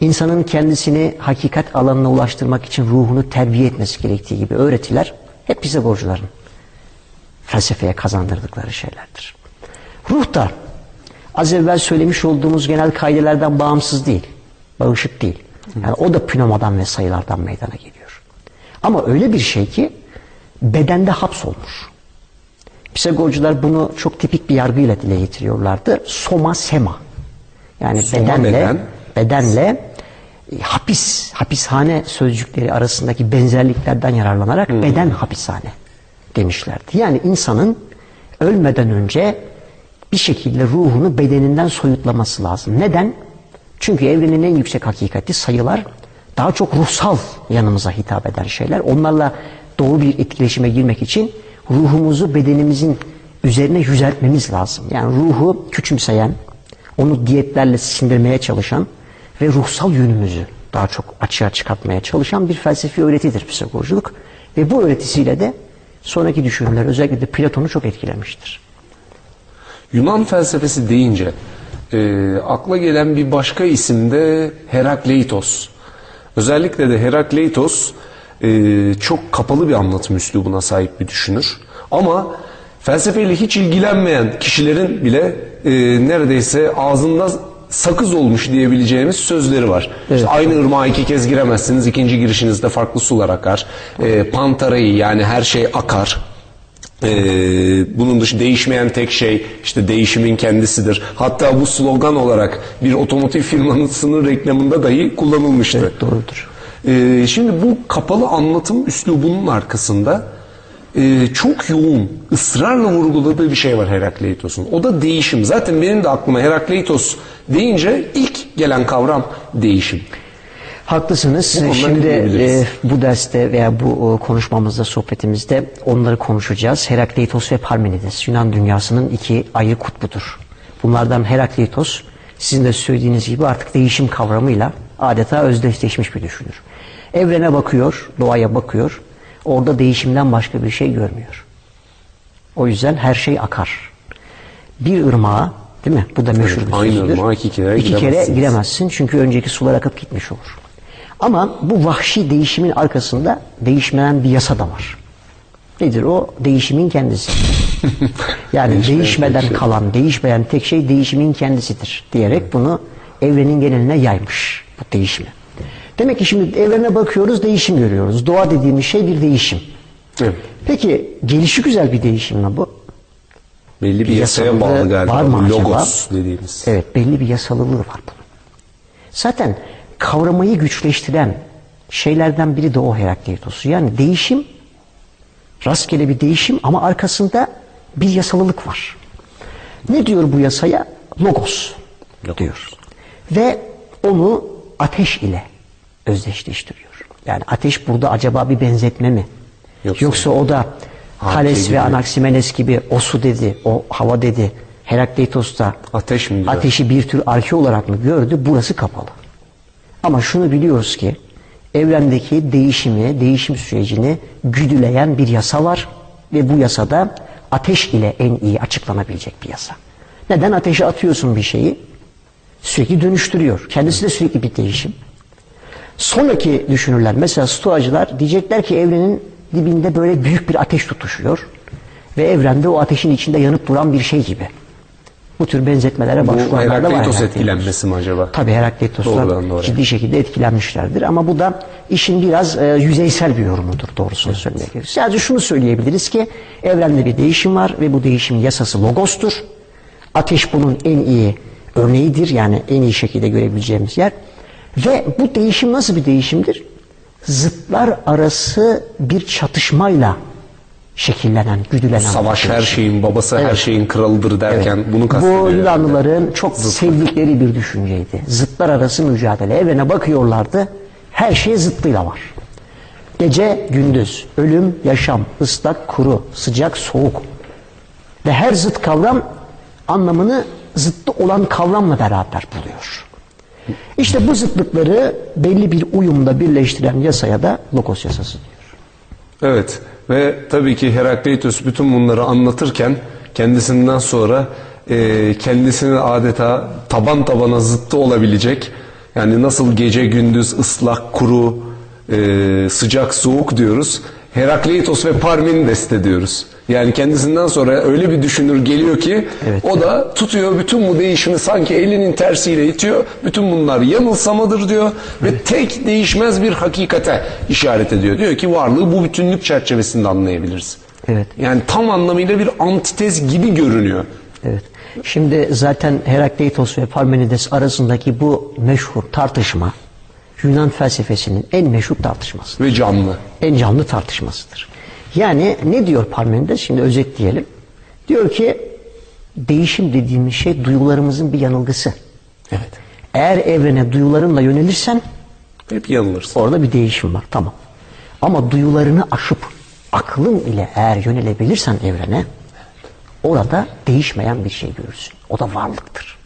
insanın kendisini hakikat alanına ulaştırmak için ruhunu terbiye etmesi gerektiği gibi öğretiler hep Pisagorcuların felsefeye kazandırdıkları şeylerdir. Ruh da az evvel söylemiş olduğumuz genel kaidelerden bağımsız değil, bağışık değil. Yani o da pneumadan ve sayılardan meydana geliyor. Ama öyle bir şey ki bedende hapsolmuş. Pisagorcular bunu çok tipik bir yargıyla dile getiriyorlardı. Soma sema. Yani Soma bedenle beden. bedenle e, hapis, hapishane sözcükleri arasındaki benzerliklerden yararlanarak beden hapishane demişlerdi. Yani insanın ölmeden önce bir şekilde ruhunu bedeninden soyutlaması lazım. Neden? Çünkü evrenin en yüksek hakikati sayılar daha çok ruhsal yanımıza hitap eden şeyler. Onlarla doğru bir etkileşime girmek için ruhumuzu bedenimizin üzerine yüceltmemiz lazım. Yani ruhu küçümseyen, onu diyetlerle sindirmeye çalışan ve ruhsal yönümüzü daha çok açığa çıkartmaya çalışan bir felsefi öğretidir psikolojik. Ve bu öğretisiyle de sonraki düşünürler özellikle de Platon'u çok etkilemiştir. Yunan felsefesi deyince e, akla gelen bir başka isim de Herakleitos. Özellikle de Herakleitos e, çok kapalı bir anlatım üslubuna sahip bir düşünür. Ama felsefeyle hiç ilgilenmeyen kişilerin bile e, neredeyse ağzında sakız olmuş diyebileceğimiz sözleri var. Evet. İşte aynı ırmağa iki kez giremezsiniz. ikinci girişinizde farklı sular akar. E, pantarayı yani her şey akar. Ee, bunun dışı değişmeyen tek şey işte değişimin kendisidir. Hatta bu slogan olarak bir otomotiv firmasının reklamında dahi kullanılmıştı. Evet, doğrudur. Ee, şimdi bu kapalı anlatım üslubunun arkasında e, çok yoğun, ısrarla vurguladığı bir şey var Herakleitos'un. O da değişim. Zaten benim de aklıma Herakleitos deyince ilk gelen kavram değişim. Haklısınız. Bu Şimdi e, bu derste veya bu e, konuşmamızda, sohbetimizde onları konuşacağız. Herakleitos ve Parmenides Yunan dünyasının iki ayrı kutbudur. Bunlardan Herakleitos sizin de söylediğiniz gibi artık değişim kavramıyla adeta özdeşleşmiş bir düşünür. Evrene bakıyor, doğaya bakıyor. Orada değişimden başka bir şey görmüyor. O yüzden her şey akar. Bir ırmağa değil mi? Bu da meşhur Evet, bir aynı sözüdür. ırmağa iki kere İki kere giremezsin çünkü önceki sular akıp gitmiş olur. Ama bu vahşi değişimin arkasında değişmeyen bir yasa da var. Nedir o? Değişimin kendisi. yani Değişmeyen değişmeden şey. kalan, değişmeyen tek şey değişimin kendisidir diyerek bunu evrenin geneline yaymış bu değişimi. Demek ki şimdi evrene bakıyoruz, değişim görüyoruz. Doğa dediğimiz şey bir değişim. Evet. Peki gelişi güzel bir değişim mi bu? Belli bir Bir yasaya bağlı galiba. var mı Bu acaba? Logos dediğimiz. Evet belli bir yasalılığı var bunun. Zaten kavramayı güçleştiren şeylerden biri de o Herakleitos'u. Yani değişim, rastgele bir değişim ama arkasında bir yasalılık var. Ne diyor bu yasaya? Logos, diyor. Ve onu ateş ile özdeşleştiriyor. Yani ateş burada acaba bir benzetme mi? Yoksa- Yoksa, o da Thales gibi. ve Anaximenes gibi o su dedi, o hava dedi. Herakleitos da Ateş mi diyor? ateşi bir tür arke olarak mı gördü? Burası kapalı. Ama şunu biliyoruz ki evrendeki değişimi, değişim sürecini güdüleyen bir yasa var ve bu yasada ateş ile en iyi açıklanabilecek bir yasa. Neden ateşe atıyorsun bir şeyi? Sürekli dönüştürüyor. Kendisi de sürekli bir değişim. Sonraki düşünürler mesela stoacılar diyecekler ki evrenin dibinde böyle büyük bir ateş tutuşuyor ve evrende o ateşin içinde yanıp duran bir şey gibi. Bu tür benzetmelere başvuranlar da var. Herakleitos. etkilenmesi mi acaba? Tabii doğruya. ciddi şekilde etkilenmişlerdir. Ama bu da işin biraz e, yüzeysel bir yorumudur doğrusunu söylemek gerekirse. Sadece şunu söyleyebiliriz ki evrende bir değişim var ve bu değişimin yasası logostur. Ateş bunun en iyi örneğidir. Yani en iyi şekilde görebileceğimiz yer. Ve bu değişim nasıl bir değişimdir? Zıtlar arası bir çatışmayla şekillenen, güdülenen. Savaş her şeyin babası, her Evet. şeyin kralıdır derken bunu Bu kastediyor. Yunanlıların çok sevdikleri bir düşünceydi. Zıtlar arası mücadele. Evrene bakıyorlardı. Her şey zıttıyla var. Gece, gündüz, ölüm, yaşam, ıslak, kuru, sıcak, soğuk. Ve her zıt kavram anlamını zıttı olan kavramla beraber buluyor. İşte bu zıtlıkları belli bir uyumda birleştiren yasaya da Logos yasası diyor. Evet ve tabii ki Herakleitos bütün bunları anlatırken kendisinden sonra e, kendisini adeta taban tabana zıttı olabilecek yani nasıl gece gündüz ıslak kuru e, sıcak soğuk diyoruz Herakleitos ve Parmenides de diyoruz. Yani kendisinden sonra öyle bir düşünür geliyor ki Evet. o da tutuyor bütün bu değişimi sanki elinin tersiyle itiyor. Bütün bunlar yanılsamadır diyor ve tek değişmez bir hakikate işaret ediyor. Diyor ki varlığı bu bütünlük çerçevesinde anlayabiliriz. Evet. Yani tam anlamıyla bir antitez gibi görünüyor. Evet. Şimdi zaten Herakleitos ve Parmenides arasındaki bu meşhur tartışma Yunan felsefesinin en meşhur tartışması. Ve canlı. En canlı tartışmasıdır. Yani ne diyor Parmenides? Şimdi özetleyelim. Diyor ki değişim dediğimiz şey duyularımızın bir yanılgısı. Evet. Eğer evrene duyularınla yönelirsen Hep yanılırsın. orada bir değişim var. Tamam. Ama duyularını aşıp aklın ile eğer yönelebilirsen evrene orada değişmeyen bir şey görürsün. O da varlıktır.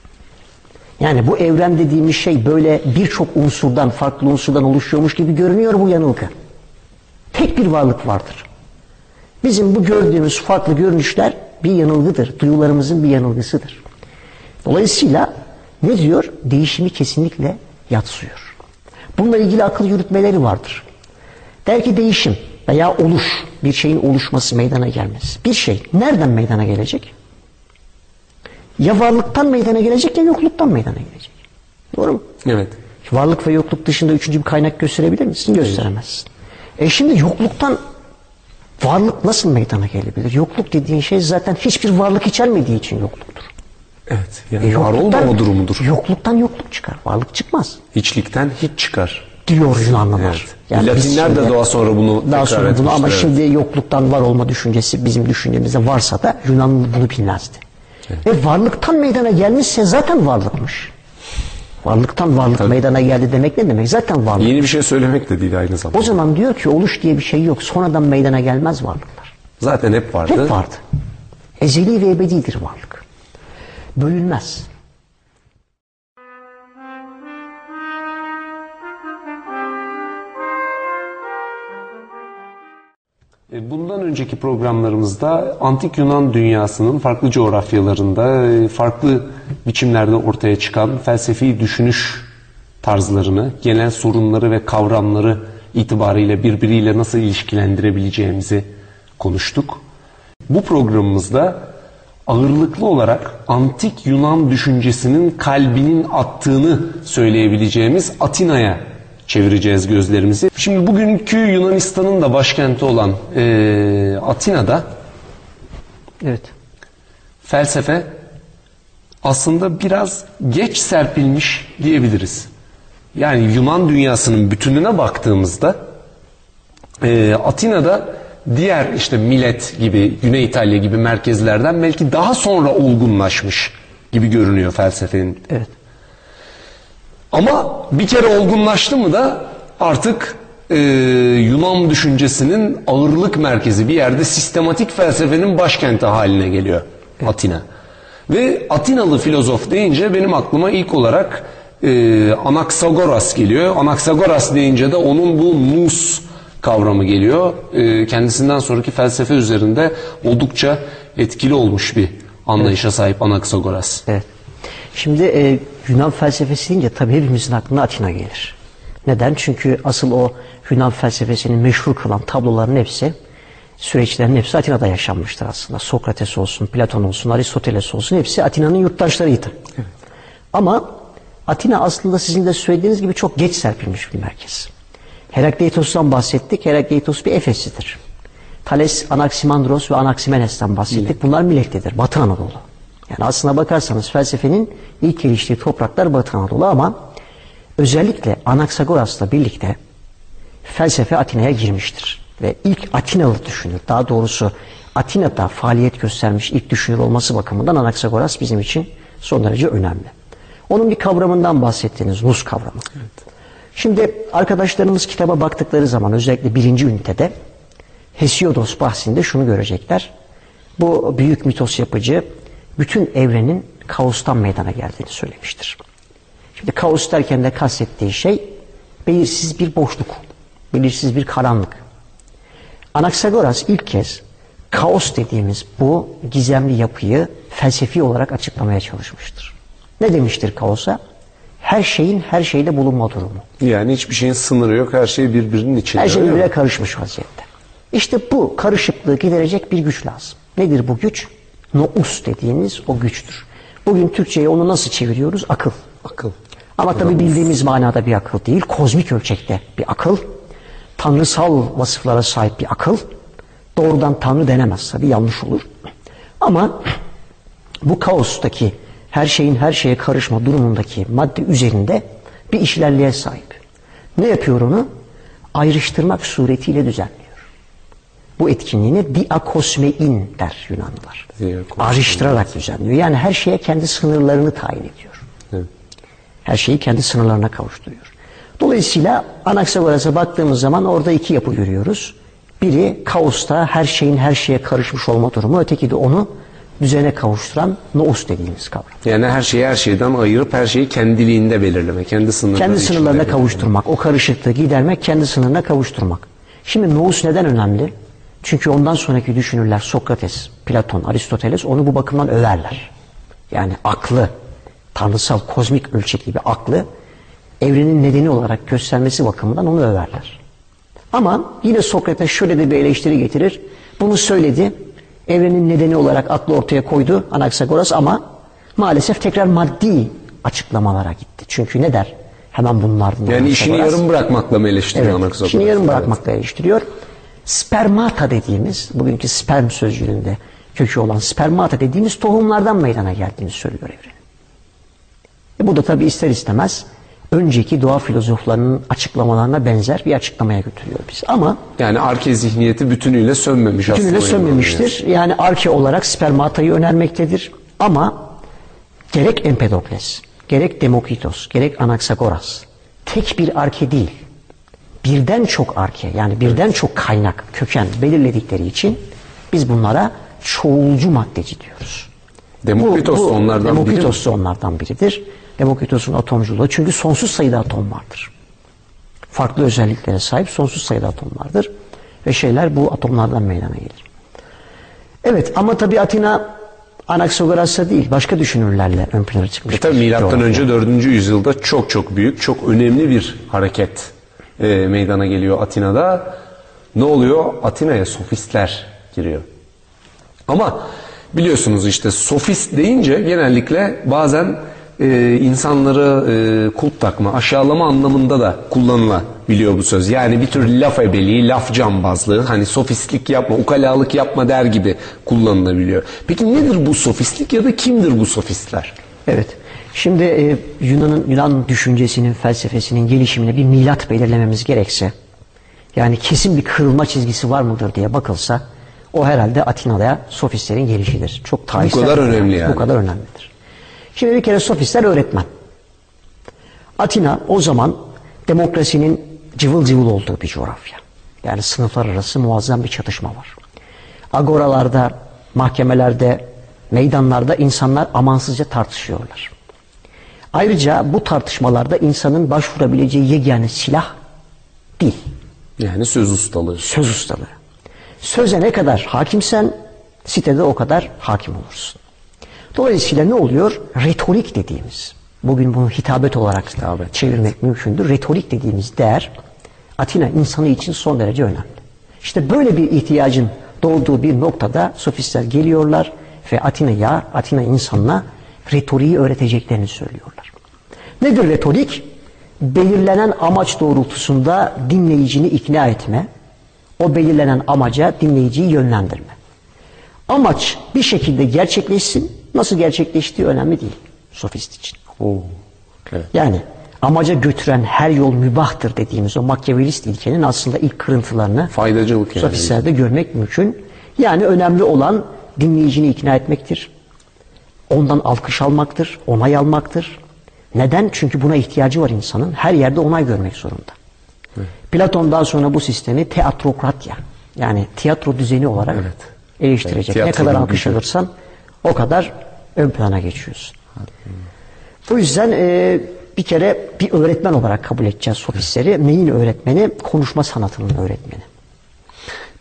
Yani bu evren dediğimiz şey böyle birçok unsurdan, farklı unsurdan oluşuyormuş gibi görünüyor bu yanılgı. Tek bir varlık vardır. Bizim bu gördüğümüz farklı görünüşler bir yanılgıdır. Duyularımızın bir yanılgısıdır. Dolayısıyla ne diyor? Değişimi kesinlikle yatsıyor. Bununla ilgili akıl yürütmeleri vardır. Der ki değişim veya oluş, bir şeyin oluşması, meydana gelmesi. Bir şey nereden meydana gelecek? Ya varlıktan meydana gelecek ya yokluktan meydana gelecek. Doğru mu? Evet. Varlık ve yokluk dışında üçüncü bir kaynak gösterebilir misin? Gösteremezsin. E şimdi yokluktan varlık nasıl meydana gelebilir? Yokluk dediğin şey zaten hiçbir varlık içermediği için yokluktur. Evet. E Yani var yokluktan- olmama durumudur. Yokluktan yokluk çıkar. Varlık çıkmaz. Hiçlikten hiç çıkar. Diyor Yunanlılar. Evet. biz Latinler de daha sonra bunu daha sonra bunu ama etmişler, şimdi yokluktan var olma düşüncesi bizim düşüncemizde varsa da Yunan bunu bilmezdi. E varlıktan meydana gelmişse zaten varlıkmış. Varlıktan varlık meydana geldi demek ne demek? Zaten varlık. Yeni bir şey söylemek de değil aynı zamanda. O zaman diyor ki oluş diye bir şey yok. Sonradan meydana gelmez varlıklar. Zaten hep vardı. Hep vardı. Ezeli ve ebedidir varlık. Bölünmez. Bundan önceki programlarımızda antik Yunan dünyasının farklı coğrafyalarında e, farklı biçimlerde ortaya çıkan felsefi düşünüş tarzlarını, genel sorunları ve kavramları itibariyle birbiriyle nasıl ilişkilendirebileceğimizi konuştuk. Bu programımızda ağırlıklı olarak antik Yunan düşüncesinin kalbinin attığını söyleyebileceğimiz Atina'ya çevireceğiz gözlerimizi. Şimdi bugünkü Yunanistan'ın da başkenti olan eee, Atina'da Evet. felsefe aslında biraz geç serpilmiş diyebiliriz. Yani Yunan dünyasının bütününe baktığımızda e, Atina'da diğer işte Milet gibi, Güney İtalya gibi merkezlerden belki daha sonra olgunlaşmış gibi görünüyor felsefenin. Evet. Ama bir kere olgunlaştı mı da artık e, Yunan düşüncesinin ağırlık merkezi bir yerde sistematik felsefenin başkenti haline geliyor Atina. Ve Atinalı filozof deyince benim aklıma ilk olarak e, Anaxagoras geliyor. Anaxagoras deyince de onun bu nous kavramı geliyor. E, kendisinden sonraki felsefe üzerinde oldukça etkili olmuş bir anlayışa sahip Anaxagoras. Evet. Şimdi e, Yunan felsefesi deyince tabii hepimizin aklına Atina gelir. Neden? Çünkü asıl o Yunan felsefesinin meşhur kılan tabloların hepsi, süreçlerin hepsi Atina'da yaşanmıştır aslında. Sokrates olsun, Platon olsun, Aristoteles olsun hepsi Atina'nın yurttaşlarıydı. Ama Atina aslında sizin de söylediğiniz gibi çok geç serpilmiş bir merkez. Herakleitos'tan bahsettik. Herakleitos bir Efeslidir. Thales, Anaximandros ve Anaximenes'ten bahsettik. Bunlar Milet'tedir. Batı Anadolu. Yani aslına bakarsanız felsefenin ilk geliştiği topraklar Batı Anadolu ama özellikle Anaxagoras'la birlikte felsefe Atina'ya girmiştir. Ve ilk Atinalı düşünür, daha doğrusu Atina'da faaliyet göstermiş ilk düşünür olması bakımından Anaxagoras bizim için son derece önemli. Onun bir kavramından bahsettiğiniz Rus kavramı. Şimdi arkadaşlarımız kitaba baktıkları zaman özellikle birinci ünitede Hesiodos bahsinde şunu görecekler. Bu büyük mitos yapıcı bütün evrenin kaostan meydana geldiğini söylemiştir. Şimdi kaos derken de kastettiği şey belirsiz bir boşluk, belirsiz bir karanlık. Anaxagoras ilk kez kaos dediğimiz bu gizemli yapıyı felsefi olarak açıklamaya çalışmıştır. Ne demiştir kaosa? Her şeyin her şeyde bulunma durumu. Yani hiçbir şeyin sınırı yok. Her şey birbirinin içinde. Her şey birbirine karışmış vaziyette. İşte bu karışıklığı giderecek bir güç lazım. Nedir bu güç? Nous dediğimiz o güçtür. Bugün Türkçe'ye onu nasıl çeviriyoruz? Akıl. Akıl. Ama tabii bildiğimiz manada bir akıl değil. Kozmik ölçekte bir akıl. Tanrısal vasıflara sahip bir akıl. Doğrudan Tanrı denemez tabii yanlış olur. Ama bu kaostaki her şeyin her şeye karışma durumundaki madde üzerinde bir işlerliğe sahip. Ne yapıyor onu? Ayrıştırmak suretiyle düzenliyor. Bu etkinliğine diakosmein der Yunanlılar. Diakosmein. Ayrıştırarak düzenliyor. Yani her şeye kendi sınırlarını tayin ediyor. Evet. Her şeyi kendi sınırlarına kavuşturuyor. Dolayısıyla Anaksagoras'a baktığımız zaman orada iki yapı görüyoruz. Biri kaosta her şeyin her şeye karışmış olma durumu. Öteki de onu düzene kavuşturan nous dediğimiz kavram. Yani her şeyi her şeyden ayırıp her şeyi kendiliğinde belirleme, kendi sınırları Kendi sınırlarına kavuşturmak, o karışıklığı gidermek, kendi sınırına kavuşturmak. Şimdi nous neden önemli? Çünkü ondan sonraki düşünürler Sokrates, Platon, Aristoteles onu bu bakımdan överler. Yani aklı, tanrısal, kozmik ölçekli bir aklı evrenin nedeni olarak göstermesi bakımından onu överler. Ama yine Sokrates şöyle de bir eleştiri getirir. Bunu söyledi, evrenin nedeni olarak aklı ortaya koydu Anaksagoras ama maalesef tekrar maddi açıklamalara gitti. Çünkü ne der? Hemen bunun ardından Yani işini Anaksagoras- yarım bırakmakla mı eleştiriyor Evet, Anaxagoras? işini yarım Evet. bırakmakla eleştiriyor. Spermata dediğimiz, bugünkü sperm sözcüğünde kökü olan spermata dediğimiz tohumlardan meydana geldiğini söylüyor evrenin. E bu da tabi ister istemez önceki doğa filozoflarının açıklamalarına benzer bir açıklamaya götürüyor bizi. Ama Yani arke zihniyeti bütünüyle sönmemiş bütünüyle aslında. sönmemiştir. Yani arke olarak spermatayı önermektedir. Ama gerek Empedokles, gerek Demokritos, gerek Anaksagoras tek bir arke değil. Birden çok arke yani birden çok kaynak, köken belirledikleri için biz bunlara çoğulcu maddeci diyoruz. Demokritos da onlardan biri mi? Demokritos da onlardan biridir. Demokritos'un atomculuğu çünkü sonsuz sayıda atom vardır. Farklı özelliklere sahip sonsuz sayıda atom vardır. Ve şeyler bu atomlardan meydana gelir. Evet ama tabi Atina Anaxagoras'a değil başka düşünürlerle ön plana çıkmış. E tabi milattan önce 4. yüzyılda çok çok büyük, çok önemli bir hareket e, meydana geliyor Atina'da. Ne oluyor? Atina'ya sofistler giriyor. Ama biliyorsunuz işte sofist deyince genellikle bazen e, insanları e, kulp takma, aşağılama anlamında da kullanılabiliyor bu söz. Yani bir tür laf ebeliği, laf cambazlığı, hani sofistlik yapma, ukalalık yapma der gibi kullanılabiliyor. Peki nedir bu sofistlik ya da kimdir bu sofistler? Evet. Şimdi e, Yunan'ın Yunan düşüncesinin, felsefesinin gelişimine bir milat belirlememiz gerekse, yani kesin bir kırılma çizgisi var mıdır diye bakılsa, o herhalde Atina'da sofistlerin gelişidir. Çok tarihsel. kadar bir- önemli yani. Bu kadar önemlidir. Şimdi bir kere sofistler öğretmen. Atina o zaman demokrasinin cıvıl cıvıl olduğu bir coğrafya. Yani sınıflar arası muazzam bir çatışma var. Agoralarda, mahkemelerde, meydanlarda insanlar amansızca tartışıyorlar. Ayrıca bu tartışmalarda insanın başvurabileceği yegane silah dil, Yani söz ustalığı. söz ustalığı. Söze ne kadar hakimsen sitede o kadar hakim olursun. Dolayısıyla ne oluyor? Retorik dediğimiz, bugün bunu hitabet olarak Hitabet, çevirmek mümkündür. Retorik dediğimiz değer Atina insanı için son derece önemli. İşte böyle bir ihtiyacın doğduğu bir noktada sofistler geliyorlar ve Atina'ya, Atina insanına retoriği öğreteceklerini söylüyorlar. Nedir retorik? Belirlenen amaç doğrultusunda dinleyicini ikna etme, o belirlenen amaca dinleyiciyi yönlendirme. Amaç bir şekilde gerçekleşsin, nasıl gerçekleştiği önemli değil sofist için. Oo. Evet. Yani amaca götüren her yol mübahtır dediğimiz o makyavelist ilkenin aslında ilk kırıntılarını Faydacılık yani. sofistlerde görmek mümkün. Yani önemli olan dinleyicini ikna etmektir. Ondan alkış almaktır, onay almaktır. Neden? Çünkü buna ihtiyacı var insanın. Her yerde onay görmek zorunda. Platon daha sonra bu sistemi teatrokratya yani tiyatro düzeni olarak Evet. eleştirecek. Evet, ne kadar alkış alırsan o kadar ön plana geçiyorsun. Bu yüzden e, bir kere bir öğretmen olarak kabul edeceğiz sofistleri. Neyin öğretmeni? Konuşma sanatının öğretmeni.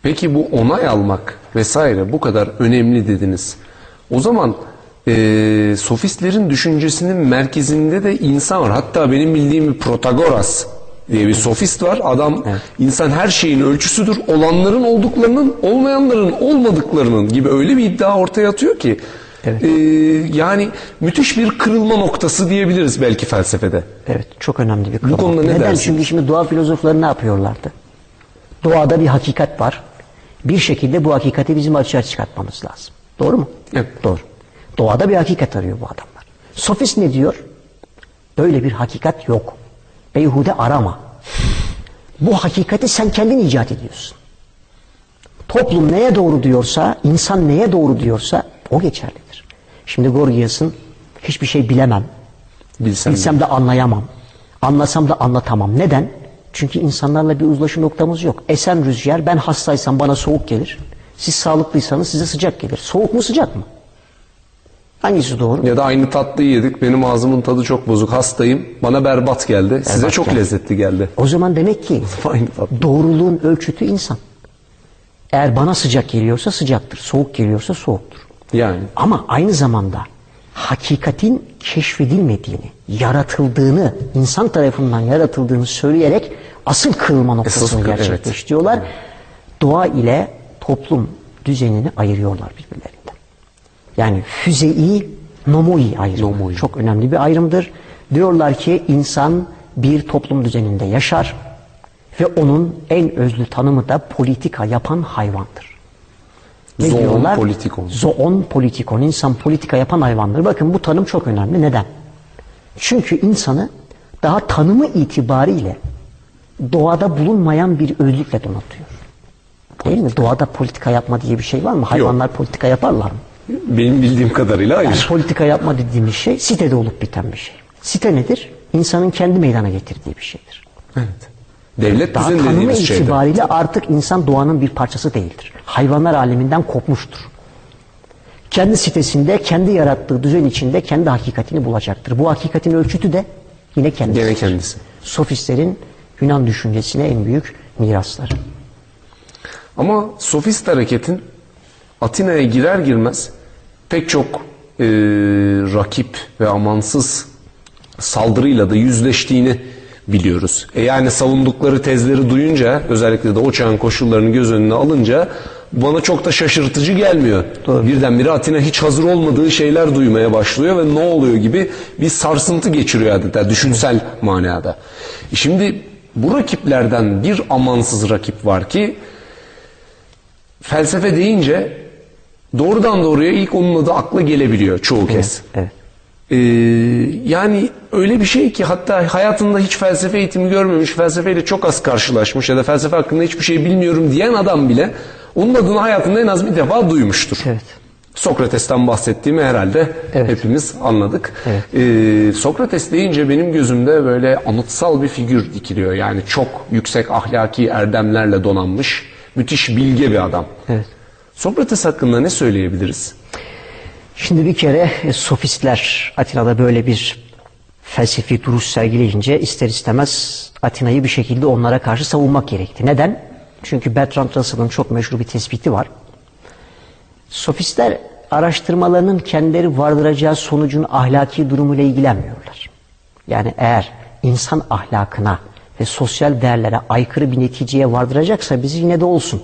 Peki bu onay almak vesaire bu kadar önemli dediniz. O zaman e, sofistlerin düşüncesinin merkezinde de insan var. Hatta benim bildiğim bir Protagoras diye bir sofist var. Adam insan her şeyin ölçüsüdür. Olanların olduklarının, olmayanların olmadıklarının gibi öyle bir iddia ortaya atıyor ki. Evet. e, yani müthiş bir kırılma noktası diyebiliriz belki felsefede. Evet, çok önemli bir konu. konuda ne Neden? dersiniz? Çünkü şimdi doğa filozofları ne yapıyorlardı? Doğada bir hakikat var. Bir şekilde bu hakikati bizim açığa çıkartmamız lazım. Doğru mu? Evet. Doğru. Doğada bir hakikat arıyor bu adamlar. Sofist ne diyor? Böyle bir hakikat yok. Beyhude arama. Bu hakikati sen kendin icat ediyorsun. Toplum neye doğru diyorsa, insan neye doğru diyorsa o geçerlidir. Şimdi Gorgias'ın hiçbir şey bilemem, Bilsem bilsem de anlayamam, anlasam da anlatamam. Neden? Çünkü insanlarla bir uzlaşı noktamız yok. Esen rüzgar, ben hastaysam bana soğuk gelir. Siz sağlıklıysanız size sıcak gelir. Soğuk mu sıcak mı? Hangisi doğru? Ya da aynı tatlıyı yedik. Benim ağzımın tadı çok bozuk. Hastayım. Bana berbat geldi. Size çok geldi. lezzetli geldi. O zaman demek ki Aynı tatlı. doğruluğun ölçütü insan. Eğer bana sıcak geliyorsa sıcaktır, soğuk geliyorsa soğuktur. Yani. Ama aynı zamanda hakikatin keşfedilmediğini, yaratıldığını, insan tarafından yaratıldığını söyleyerek asıl kırılma noktasını kır- evet. gerçekleştiriyorlar. Doğa ile toplum düzenini ayırıyorlar birbirlerinden. Yani füzeyi nomoi ayrımı. Nomoi. Çok önemli bir ayrımdır. Diyorlar ki insan bir toplum düzeninde yaşar ve onun en özlü tanımı da politika yapan hayvandır. Ne Zoon diyorlar? politikon. Zoon politikon. İnsan politika yapan hayvandır. Bakın bu tanım çok önemli. Neden? Çünkü insanı daha tanımı itibariyle doğada bulunmayan bir özlükle donatıyor. Değil mi? Doğada politika yapma diye bir şey var mı? Hayvanlar politika yaparlar mı? Benim bildiğim kadarıyla hayır. Yani politika yapma dediğimiz şey sitede olup biten bir şey. Site nedir? İnsanın kendi meydana getirdiği bir şeydir. Evet. Devlet Daha düzeni tanımı dediğimiz şeyde. itibariyle artık insan doğanın bir parçası değildir. Hayvanlar aleminden kopmuştur. Kendi sitesinde, kendi yarattığı düzen içinde kendi hakikatini bulacaktır. Bu hakikatin ölçütü de yine kendisi. Gene kendisi. Sofistlerin Yunan düşüncesine en büyük mirasları. Ama sofist hareketin Atina'ya girer girmez pek çok e, rakip ve amansız saldırıyla da yüzleştiğini biliyoruz. E yani savundukları tezleri duyunca özellikle de o çağın koşullarını göz önüne alınca bana çok da şaşırtıcı gelmiyor. Birdenbire Atina hiç hazır olmadığı şeyler duymaya başlıyor ve ne oluyor gibi bir sarsıntı geçiriyor adeta düşünsel manada. E Şimdi bu rakiplerden bir amansız rakip var ki felsefe deyince doğrudan doğruya ilk onun adı akla gelebiliyor çoğu kez. Evet. Ee, yani öyle bir şey ki hatta hayatında hiç felsefe eğitimi görmemiş, felsefeyle çok az karşılaşmış ya da felsefe hakkında hiçbir şey bilmiyorum diyen adam bile onun adını hayatında en az bir defa duymuştur. Evet. Sokrates'ten bahsettiğimi herhalde Evet. hepimiz anladık. Evet. Ee, Sokrates deyince benim gözümde böyle anıtsal bir figür dikiliyor. Yani çok yüksek ahlaki erdemlerle donanmış, müthiş bilge bir adam. Evet. Sokrates hakkında ne söyleyebiliriz? Şimdi bir kere e, sofistler Atina'da böyle bir felsefi duruş sergileyince ister istemez Atina'yı bir şekilde onlara karşı savunmak gerekti. Neden? Çünkü Bertrand Russell'ın çok meşhur bir tespiti var. Sofistler araştırmalarının kendileri vardıracağı sonucun ahlaki durumuyla ilgilenmiyorlar. Yani eğer insan ahlakına ve sosyal değerlere aykırı bir neticeye vardıracaksa bizi yine de olsun.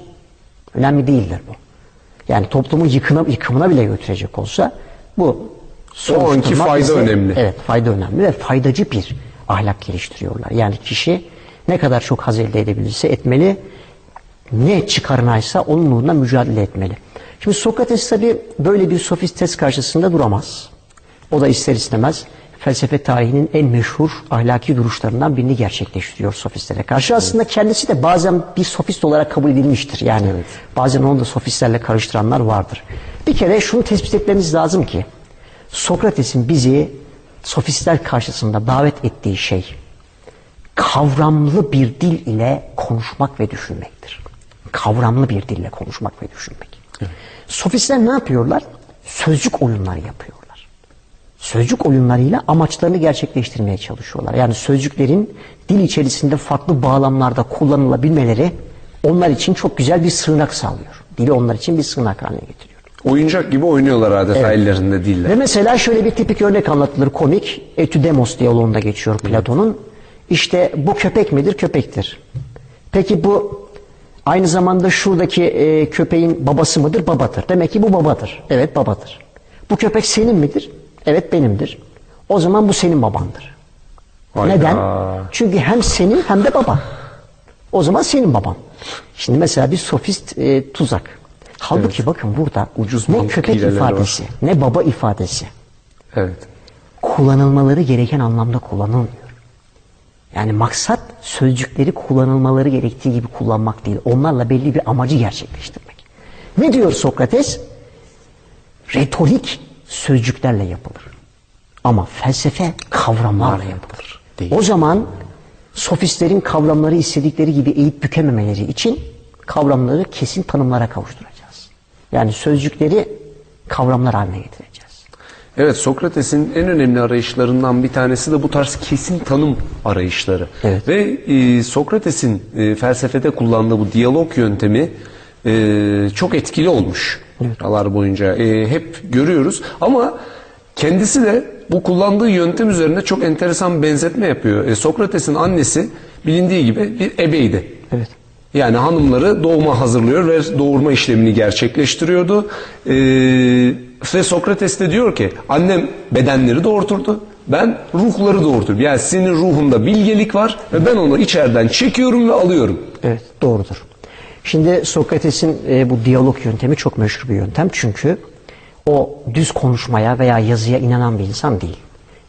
Önemli değildir bu. Yani toplumun yıkına, yıkımına bile götürecek olsa bu anki fayda önemli. Evet fayda önemli ve faydacı bir ahlak geliştiriyorlar. Yani kişi ne kadar çok haz elde edebilirse etmeli, ne çıkarınaysa onun uğruna mücadele etmeli. Şimdi Sokrates tabi böyle bir sofist tez karşısında duramaz. O da ister istemez felsefe tarihinin en meşhur ahlaki duruşlarından birini gerçekleştiriyor sofistlere karşı. Aslında kendisi de bazen bir sofist olarak kabul edilmiştir. Yani bazen onu da sofistlerle karıştıranlar vardır. Bir kere şunu tespit etmemiz lazım ki Sokrates'in bizi sofistler karşısında davet ettiği şey kavramlı bir dil ile konuşmak ve düşünmektir. Kavramlı bir dille konuşmak ve düşünmek. Sofistler ne yapıyorlar? Sözcük oyunları yapıyorlar. Sözcük oyunlarıyla amaçlarını gerçekleştirmeye çalışıyorlar. Yani sözcüklerin dil içerisinde farklı bağlamlarda kullanılabilmeleri onlar için çok güzel bir sığınak sağlıyor. Dili onlar için bir sığınak haline getiriyor. Oyuncak gibi oynuyorlar adeta ellerinde dille. Ve mesela şöyle bir tipik örnek anlatılır komik. Etüdemos diyaloğunda geçiyor Platon'un. İşte bu köpek midir? Köpektir. Peki bu aynı zamanda şuradaki e, köpeğin babası mıdır? Babadır. Demek ki bu babadır. Evet babadır. Bu köpek senin midir? Evet benimdir. O zaman bu senin babandır. Hayda. Neden? Çünkü hem senin hem de baban. O zaman senin baban. Şimdi mesela bir sofist e, tuzak. Halbuki bakın burada Ucuz ne köpek ifadesi, ne baba ifadesi Evet. kullanılmaları gereken anlamda kullanılmıyor. Yani maksat sözcükleri kullanılmaları gerektiği gibi kullanmak değil. Onlarla belli bir amacı gerçekleştirmek. Ne diyor Sokrates? Retorik sözcüklerle yapılır. Ama felsefe kavramlarla yapılır. Değil. O zaman sofistlerin kavramları istedikleri gibi eğip bükememeleri için kavramları kesin tanımlara kavuşturacağız. Yani sözcükleri kavramlar haline getireceğiz. Evet Sokrates'in en önemli arayışlarından bir tanesi de bu tarz kesin tanım arayışları. Evet. Ve e, Sokrates'in e, felsefede kullandığı bu diyalog yöntemi e, çok etkili olmuş. Yıllar boyunca e, hep görüyoruz ama kendisi de bu kullandığı yöntem üzerine çok enteresan benzetme yapıyor. E, Sokrates'in annesi bilindiği gibi bir ebeydi. Evet. Yani hanımları doğuma hazırlıyor ve doğurma işlemini gerçekleştiriyordu. Ee, ve Sokrates de diyor ki annem bedenleri doğurturdu. Ben ruhları doğurturum. Yani senin ruhunda bilgelik var ve ben onu içeriden çekiyorum ve alıyorum. Evet doğrudur. Şimdi Sokrates'in e, bu diyalog yöntemi çok meşhur bir yöntem. Çünkü o düz konuşmaya veya yazıya inanan bir insan değil.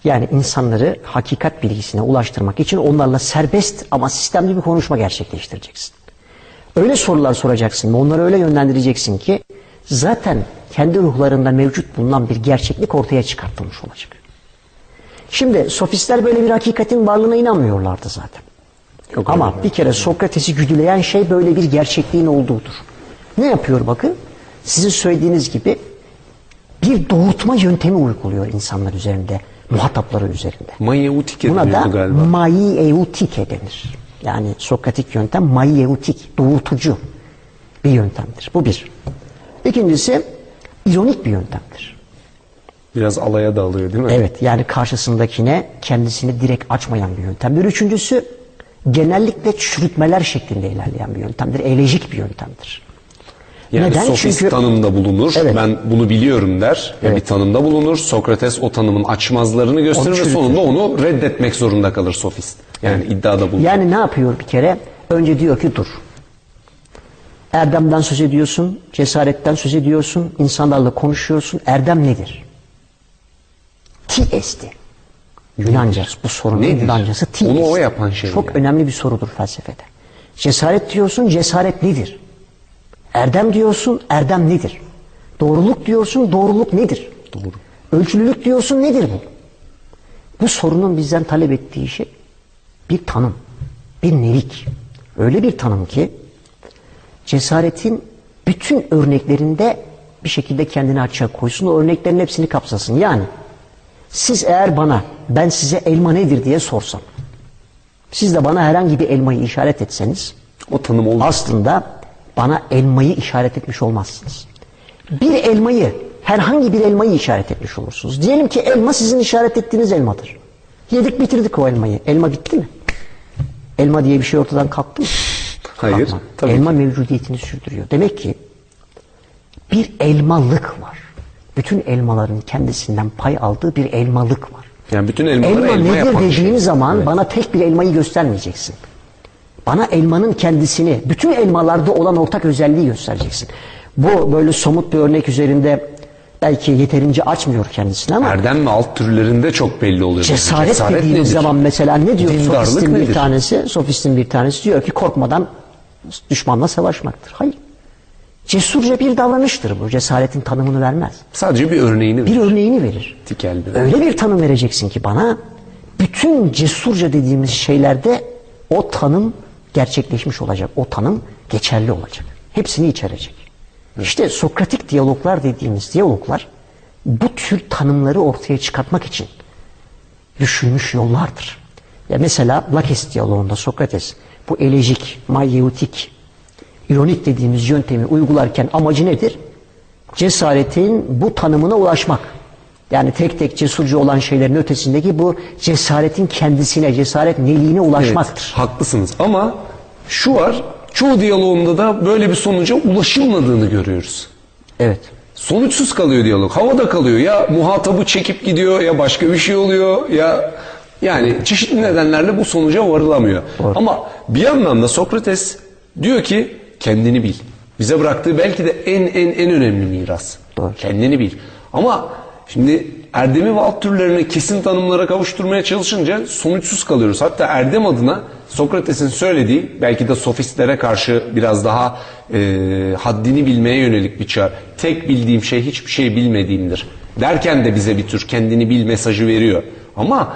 Yani insanları hakikat bilgisine ulaştırmak için onlarla serbest ama sistemli bir konuşma gerçekleştireceksin. Öyle sorular soracaksın ve onları öyle yönlendireceksin ki zaten kendi ruhlarında mevcut bulunan bir gerçeklik ortaya çıkartılmış olacak. Şimdi sofistler böyle bir hakikatin varlığına inanmıyorlardı zaten. Yok Ama öyle. bir kere Sokrates'i güdüleyen şey böyle bir gerçekliğin olduğudur. Ne yapıyor bakın? Sizin söylediğiniz gibi bir doğurtma yöntemi uyguluyor insanlar üzerinde, muhatapları üzerinde. Manyeutike Buna da galiba. maieutike denir. Yani Sokratik yöntem maieutik, doğurtucu bir yöntemdir. Bu bir. İkincisi ironik bir yöntemdir. Biraz alaya da alıyor değil mi? Evet yani karşısındakine kendisini direkt açmayan bir yöntemdir. Üçüncüsü genellikle çürütmeler şeklinde ilerleyen bir yöntemdir. Elejik bir yöntemdir. Yani Neden? sofist Çünkü- tanımda bulunur. Evet. Ben bunu biliyorum der ve Evet. bir tanımda bulunur. Sokrates o tanımın açmazlarını gösterir ve sonunda onu reddetmek zorunda kalır sofist. Yani iddiada bulunur. Yani ne yapıyor bir kere? Önce diyor ki dur. Erdemden söz ediyorsun, cesaretten söz ediyorsun, insanlarla konuşuyorsun. Erdem nedir? Ti esti. Yunanca bu sorunun Nedir? Yunancası ti Onu o yapan şey Çok yani. önemli bir sorudur felsefede. Cesaret diyorsun, cesaret nedir? Erdem diyorsun, erdem nedir? Doğruluk diyorsun, doğruluk nedir? Doğru. Ölçülülük diyorsun, nedir bu? Bu sorunun bizden talep ettiği şey bir tanım, bir nelik. Öyle bir tanım ki cesaretin bütün örneklerinde bir şekilde kendini açığa koysun. O örneklerin hepsini kapsasın. Yani siz eğer bana ben size elma nedir diye sorsam siz de bana herhangi bir elmayı işaret etseniz O tanım olur. aslında bana elmayı işaret etmiş olmazsınız. Bir elmayı, herhangi bir elmayı işaret etmiş olursunuz. Diyelim ki elma sizin işaret ettiğiniz elmadır. Yedik bitirdik o elmayı. Elma bitti mi? Elma diye bir şey ortadan kalktı mı? Hayır, Kalkmadı. tabii elma mevcudiyetini sürdürüyor. Demek ki bir elmalık var. Bütün elmaların kendisinden pay aldığı bir elmalık var. Yani bütün elmaları Elma, elma, nedir dediğin şey. zaman Evet. bana tek bir elmayı göstermeyeceksin. Bana elmanın kendisini, bütün elmalarda olan ortak özelliği göstereceksin. Bu böyle somut bir örnek üzerinde belki yeterince açmıyor kendisini ama Erdem ve alt türlerinde çok belli oluyor. cesaret, dediğimiz nedir? zaman mesela ne diyor Dindarlık sofistin bir tanesi? Sofistin bir tanesi diyor ki korkmadan düşmanla savaşmaktır. Hayır. Cesurca bir davranıştır bu. Cesaretin tanımını vermez. Sadece bir örneğini Bir verir. örneğini verir. Tikel bir Öyle bir tanım vereceksin ki bana bütün cesurca dediğimiz şeylerde o tanım gerçekleşmiş olacak. O tanım geçerli olacak. Hepsini içerecek. İşte Sokratik diyaloglar dediğimiz diyaloglar bu tür tanımları ortaya çıkartmak için düşünmüş yollardır. Ya mesela Lakes diyaloğunda Sokrates bu elejik, mayeutik, ironik dediğimiz yöntemi uygularken amacı nedir? Cesaretin bu tanımına ulaşmak. Yani tek tek cesurcu olan şeylerin ötesindeki bu cesaretin kendisine, cesaret neliğine ulaşmaktır. Evet, haklısınız ama şu var çoğu diyaloğunda da böyle bir sonuca ulaşılmadığını görüyoruz. Evet. Sonuçsuz kalıyor diyalog. Havada kalıyor. Ya muhatabı çekip gidiyor ya başka bir şey oluyor ya yani çeşitli nedenlerle bu sonuca varılamıyor. Doğru. Ama bir yandan da Sokrates diyor ki kendini bil. Bize bıraktığı belki de en en en önemli miras. Doğru. Kendini bil. Ama şimdi erdemi ve alt türlerini kesin tanımlara kavuşturmaya çalışınca sonuçsuz kalıyoruz. Hatta erdem adına Sokrates'in söylediği belki de sofistlere karşı biraz daha e, haddini bilmeye yönelik bir çağrı. Tek bildiğim şey hiçbir şey bilmediğimdir. Derken de bize bir tür kendini bil mesajı veriyor. Ama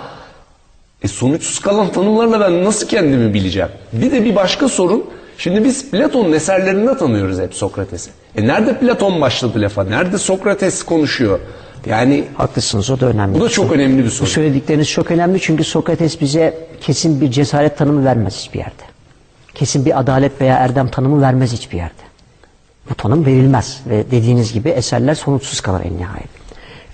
e, sonuçsuz kalan tanımlarla ben nasıl kendimi bileceğim? Bir de bir başka sorun. Şimdi biz Platon'un eserlerinde tanıyoruz hep Sokrates'i. E nerede Platon başladı lafa? Nerede Sokrates konuşuyor? Yani Haklısınız o da önemli. bu da çok önemli bir Bu soru. söyledikleriniz çok önemli çünkü Sokrates bize kesin bir cesaret tanımı vermez hiçbir yerde. Kesin bir adalet veya erdem tanımı vermez hiçbir yerde. Bu tanım verilmez ve dediğiniz gibi eserler sonuçsuz kalır en nihayet.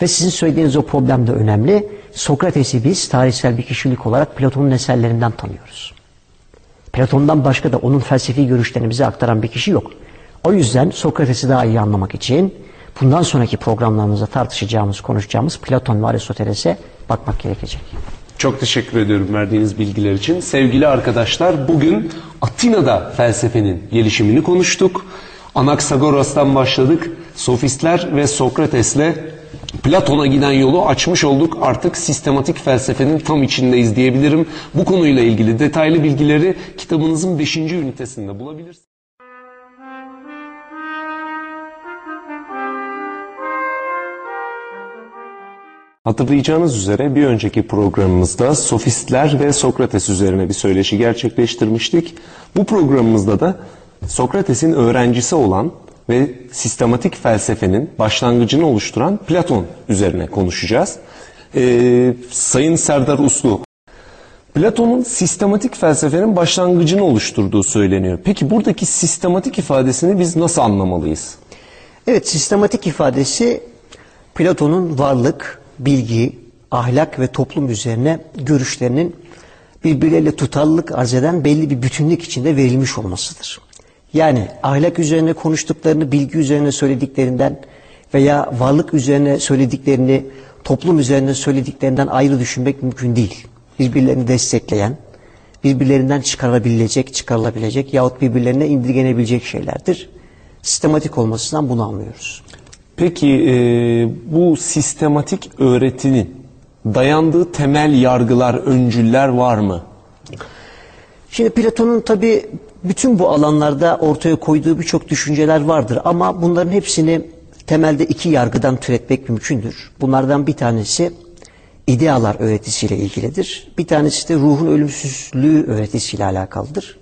Ve sizin söylediğiniz o problem de önemli. Sokrates'i biz tarihsel bir kişilik olarak Platon'un eserlerinden tanıyoruz. Platon'dan başka da onun felsefi görüşlerini bize aktaran bir kişi yok. O yüzden Sokrates'i daha iyi anlamak için bundan sonraki programlarımızda tartışacağımız, konuşacağımız Platon ve Aristoteles'e bakmak gerekecek. Çok teşekkür ediyorum verdiğiniz bilgiler için. Sevgili arkadaşlar bugün Atina'da felsefenin gelişimini konuştuk. Anaksagoras'tan başladık. Sofistler ve Sokrates'le Platon'a giden yolu açmış olduk. Artık sistematik felsefenin tam içindeyiz diyebilirim. Bu konuyla ilgili detaylı bilgileri kitabınızın 5. ünitesinde bulabilirsiniz. Hatırlayacağınız üzere bir önceki programımızda sofistler ve Sokrates üzerine bir söyleşi gerçekleştirmiştik. Bu programımızda da Sokrates'in öğrencisi olan ve sistematik felsefenin başlangıcını oluşturan Platon üzerine konuşacağız. Ee, Sayın Serdar Uslu, Platon'un sistematik felsefenin başlangıcını oluşturduğu söyleniyor. Peki buradaki sistematik ifadesini biz nasıl anlamalıyız? Evet, sistematik ifadesi Platon'un varlık, bilgi, ahlak ve toplum üzerine görüşlerinin birbirleriyle tutarlılık arz eden belli bir bütünlük içinde verilmiş olmasıdır. Yani ahlak üzerine konuştuklarını bilgi üzerine söylediklerinden veya varlık üzerine söylediklerini toplum üzerine söylediklerinden ayrı düşünmek mümkün değil. Birbirlerini destekleyen, birbirlerinden çıkarılabilecek, çıkarılabilecek yahut birbirlerine indirgenebilecek şeylerdir. Sistematik olmasından bunu anlıyoruz. Peki e, bu sistematik öğretinin dayandığı temel yargılar, öncüller var mı? Şimdi Platon'un tabi bütün bu alanlarda ortaya koyduğu birçok düşünceler vardır ama bunların hepsini temelde iki yargıdan türetmek mümkündür. Bunlardan bir tanesi idealar öğretisiyle ilgilidir. Bir tanesi de ruhun ölümsüzlüğü öğretisiyle alakalıdır.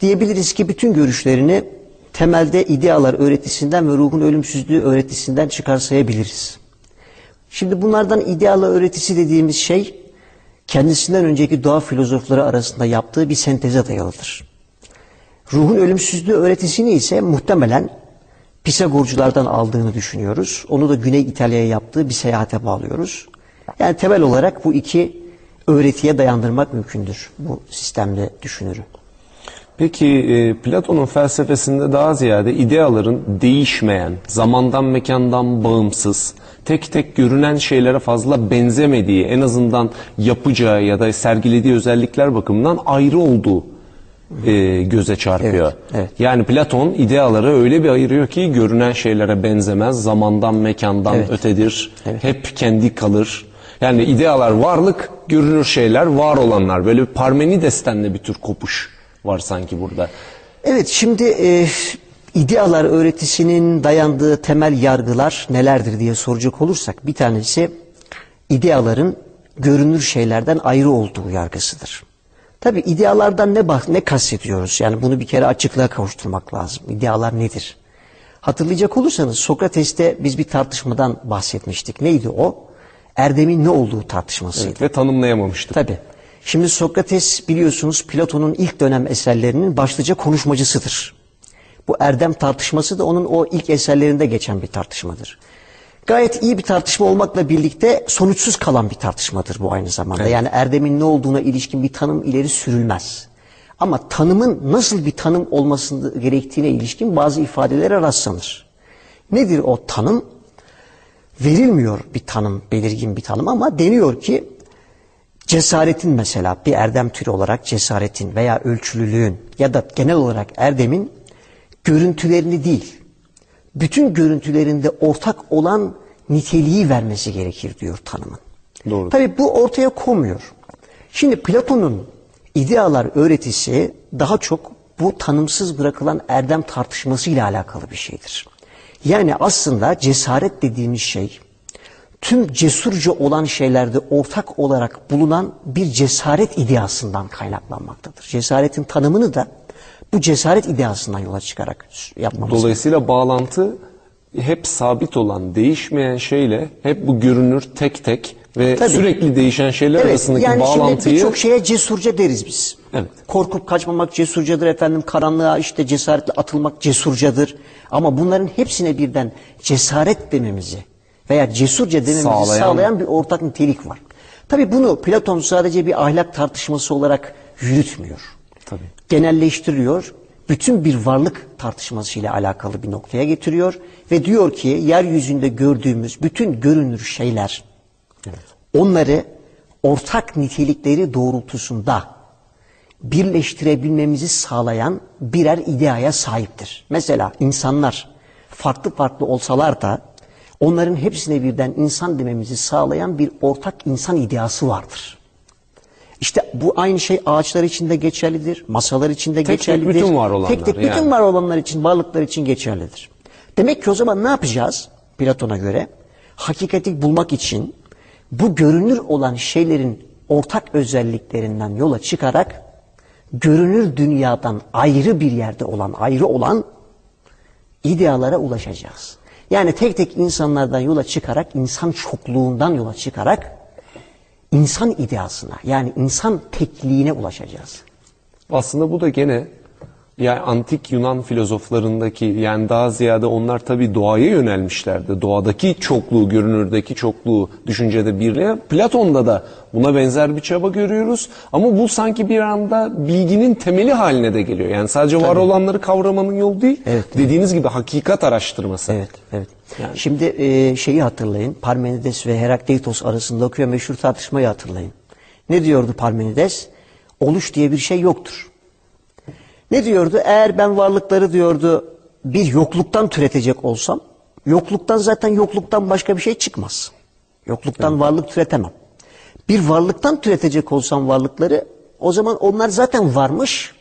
Diyebiliriz ki bütün görüşlerini temelde idealar öğretisinden ve ruhun ölümsüzlüğü öğretisinden çıkarsayabiliriz. Şimdi bunlardan idealar öğretisi dediğimiz şey kendisinden önceki doğa filozofları arasında yaptığı bir senteze dayalıdır. Ruhun ölümsüzlüğü öğretisini ise muhtemelen Pisagorculardan aldığını düşünüyoruz. Onu da Güney İtalya'ya yaptığı bir seyahate bağlıyoruz. Yani temel olarak bu iki öğretiye dayandırmak mümkündür bu sistemde düşünürü. Peki e, Platon'un felsefesinde daha ziyade ideaların değişmeyen, zamandan mekandan bağımsız, tek tek görünen şeylere fazla benzemediği, en azından yapacağı ya da sergilediği özellikler bakımından ayrı olduğu e, göze çarpıyor. Evet, evet. Yani Platon ideaları öyle bir ayırıyor ki görünen şeylere benzemez, zamandan mekandan Evet. ötedir, Evet. hep kendi kalır. Yani idealar varlık, görünür şeyler var olanlar. Böyle bir Parmenides'ten de bir tür kopuş var sanki burada. Evet şimdi e, idealar öğretisinin dayandığı temel yargılar nelerdir diye soracak olursak bir tanesi ideaların görünür şeylerden ayrı olduğu yargısıdır. Tabi idealardan ne bah ne kastediyoruz? Yani bunu bir kere açıklığa kavuşturmak lazım. İdealar nedir? Hatırlayacak olursanız Sokrates'te biz bir tartışmadan bahsetmiştik. Neydi o? Erdemin ne olduğu tartışmasıydı. Evet, ve tanımlayamamıştık. Tabi. Şimdi Sokrates biliyorsunuz Platon'un ilk dönem eserlerinin başlıca konuşmacısıdır. Bu erdem tartışması da onun o ilk eserlerinde geçen bir tartışmadır. Gayet iyi bir tartışma olmakla birlikte sonuçsuz kalan bir tartışmadır bu aynı zamanda. Yani erdemin ne olduğuna ilişkin bir tanım ileri sürülmez. Ama tanımın nasıl bir tanım olması gerektiğine ilişkin bazı ifadelere rastlanır. Nedir o tanım? Verilmiyor bir tanım, belirgin bir tanım ama deniyor ki cesaretin mesela bir erdem türü olarak cesaretin veya ölçülülüğün ya da genel olarak erdemin görüntülerini değil, bütün görüntülerinde ortak olan niteliği vermesi gerekir diyor tanımın. Doğru. Tabii bu ortaya konmuyor. Şimdi Platon'un idealar öğretisi daha çok bu tanımsız bırakılan erdem tartışmasıyla alakalı bir şeydir. Yani aslında cesaret dediğimiz şey tüm cesurca olan şeylerde ortak olarak bulunan bir cesaret ideasından kaynaklanmaktadır. Cesaretin tanımını da bu cesaret ideasından yola çıkarak yapmamız Dolayısıyla bağlantı hep sabit olan, değişmeyen şeyle hep bu görünür tek tek ve Tabii. sürekli değişen şeyler Evet, arasındaki yani bağlantıyı birçok şeye cesurca deriz biz. Evet. Korkup kaçmamak cesurcadır efendim. Karanlığa işte cesaretle atılmak cesurcadır. Ama bunların hepsine birden cesaret dememizi veya cesurca dememizi Sağlayan- sağlayan, bir ortak nitelik var. Tabii bunu Platon sadece bir ahlak tartışması olarak yürütmüyor. Tabii. Genelleştiriyor. Bütün bir varlık tartışmasıyla alakalı bir noktaya getiriyor ve diyor ki yeryüzünde gördüğümüz bütün görünür şeyler onları ortak nitelikleri doğrultusunda birleştirebilmemizi sağlayan birer ideaya sahiptir. Mesela insanlar farklı farklı olsalar da onların hepsine birden insan dememizi sağlayan bir ortak insan ideası vardır. İşte bu aynı şey ağaçlar için de geçerlidir, masalar için de Tek tek bütün var olanlar Tek tek bütün yani. var olanlar için, varlıklar için geçerlidir. Demek ki o zaman ne yapacağız Platon'a göre? Hakikati bulmak için bu görünür olan şeylerin ortak özelliklerinden yola çıkarak görünür dünyadan ayrı bir yerde olan, ayrı olan idealara ulaşacağız. Yani tek tek insanlardan yola çıkarak, insan çokluğundan yola çıkarak insan ideasına yani insan tekliğine ulaşacağız. Aslında bu da gene yani antik Yunan filozoflarındaki yani daha ziyade onlar tabii doğaya yönelmişlerdi. Doğadaki çokluğu, görünürdeki çokluğu düşüncede birliğe. Platon'da da buna benzer bir çaba görüyoruz. Ama bu sanki bir anda bilginin temeli haline de geliyor. Yani sadece var olanları kavramanın yolu değil. Evet. Dediğiniz gibi hakikat araştırması. Evet, evet. Şimdi e, şeyi hatırlayın. Parmenides ve Herakleitos arasında okuyor meşhur tartışmayı hatırlayın. Ne diyordu Parmenides? Oluş diye bir şey yoktur. Ne diyordu? Eğer ben varlıkları diyordu bir yokluktan türetecek olsam, yokluktan zaten yokluktan başka bir şey çıkmaz. Yokluktan varlık türetemem. Bir varlıktan türetecek olsam varlıkları, o zaman onlar zaten varmış.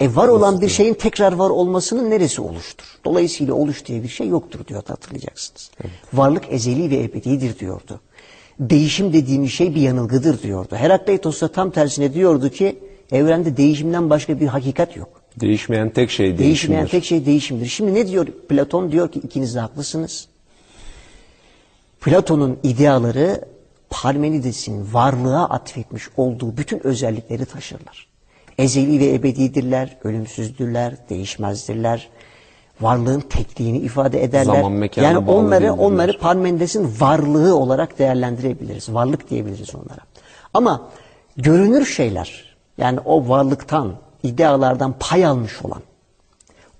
E var olan bir şeyin tekrar var olmasının neresi oluştur? Dolayısıyla oluş diye bir şey yoktur diyor hatırlayacaksınız. Varlık ezeli ve ebedidir diyordu. Değişim dediğimiz şey bir yanılgıdır diyordu. Herakleitos da tam tersine diyordu ki evrende değişimden başka bir hakikat yok. Değişmeyen tek şey Değişmeyen değişimdir. tek şey değişimdir. Şimdi ne diyor Platon? Diyor ki ikiniz de haklısınız. Platon'un ideaları Parmenides'in varlığa atfetmiş olduğu bütün özellikleri taşırlar. Ezeli ve ebedidirler, ölümsüzdürler, değişmezdirler. Varlığın tekliğini ifade ederler. Zaman, mekana yani onları değildirler. onları Parmenides'in varlığı olarak değerlendirebiliriz. Varlık diyebiliriz onlara. Ama görünür şeyler yani o varlıktan, idealardan pay almış olan,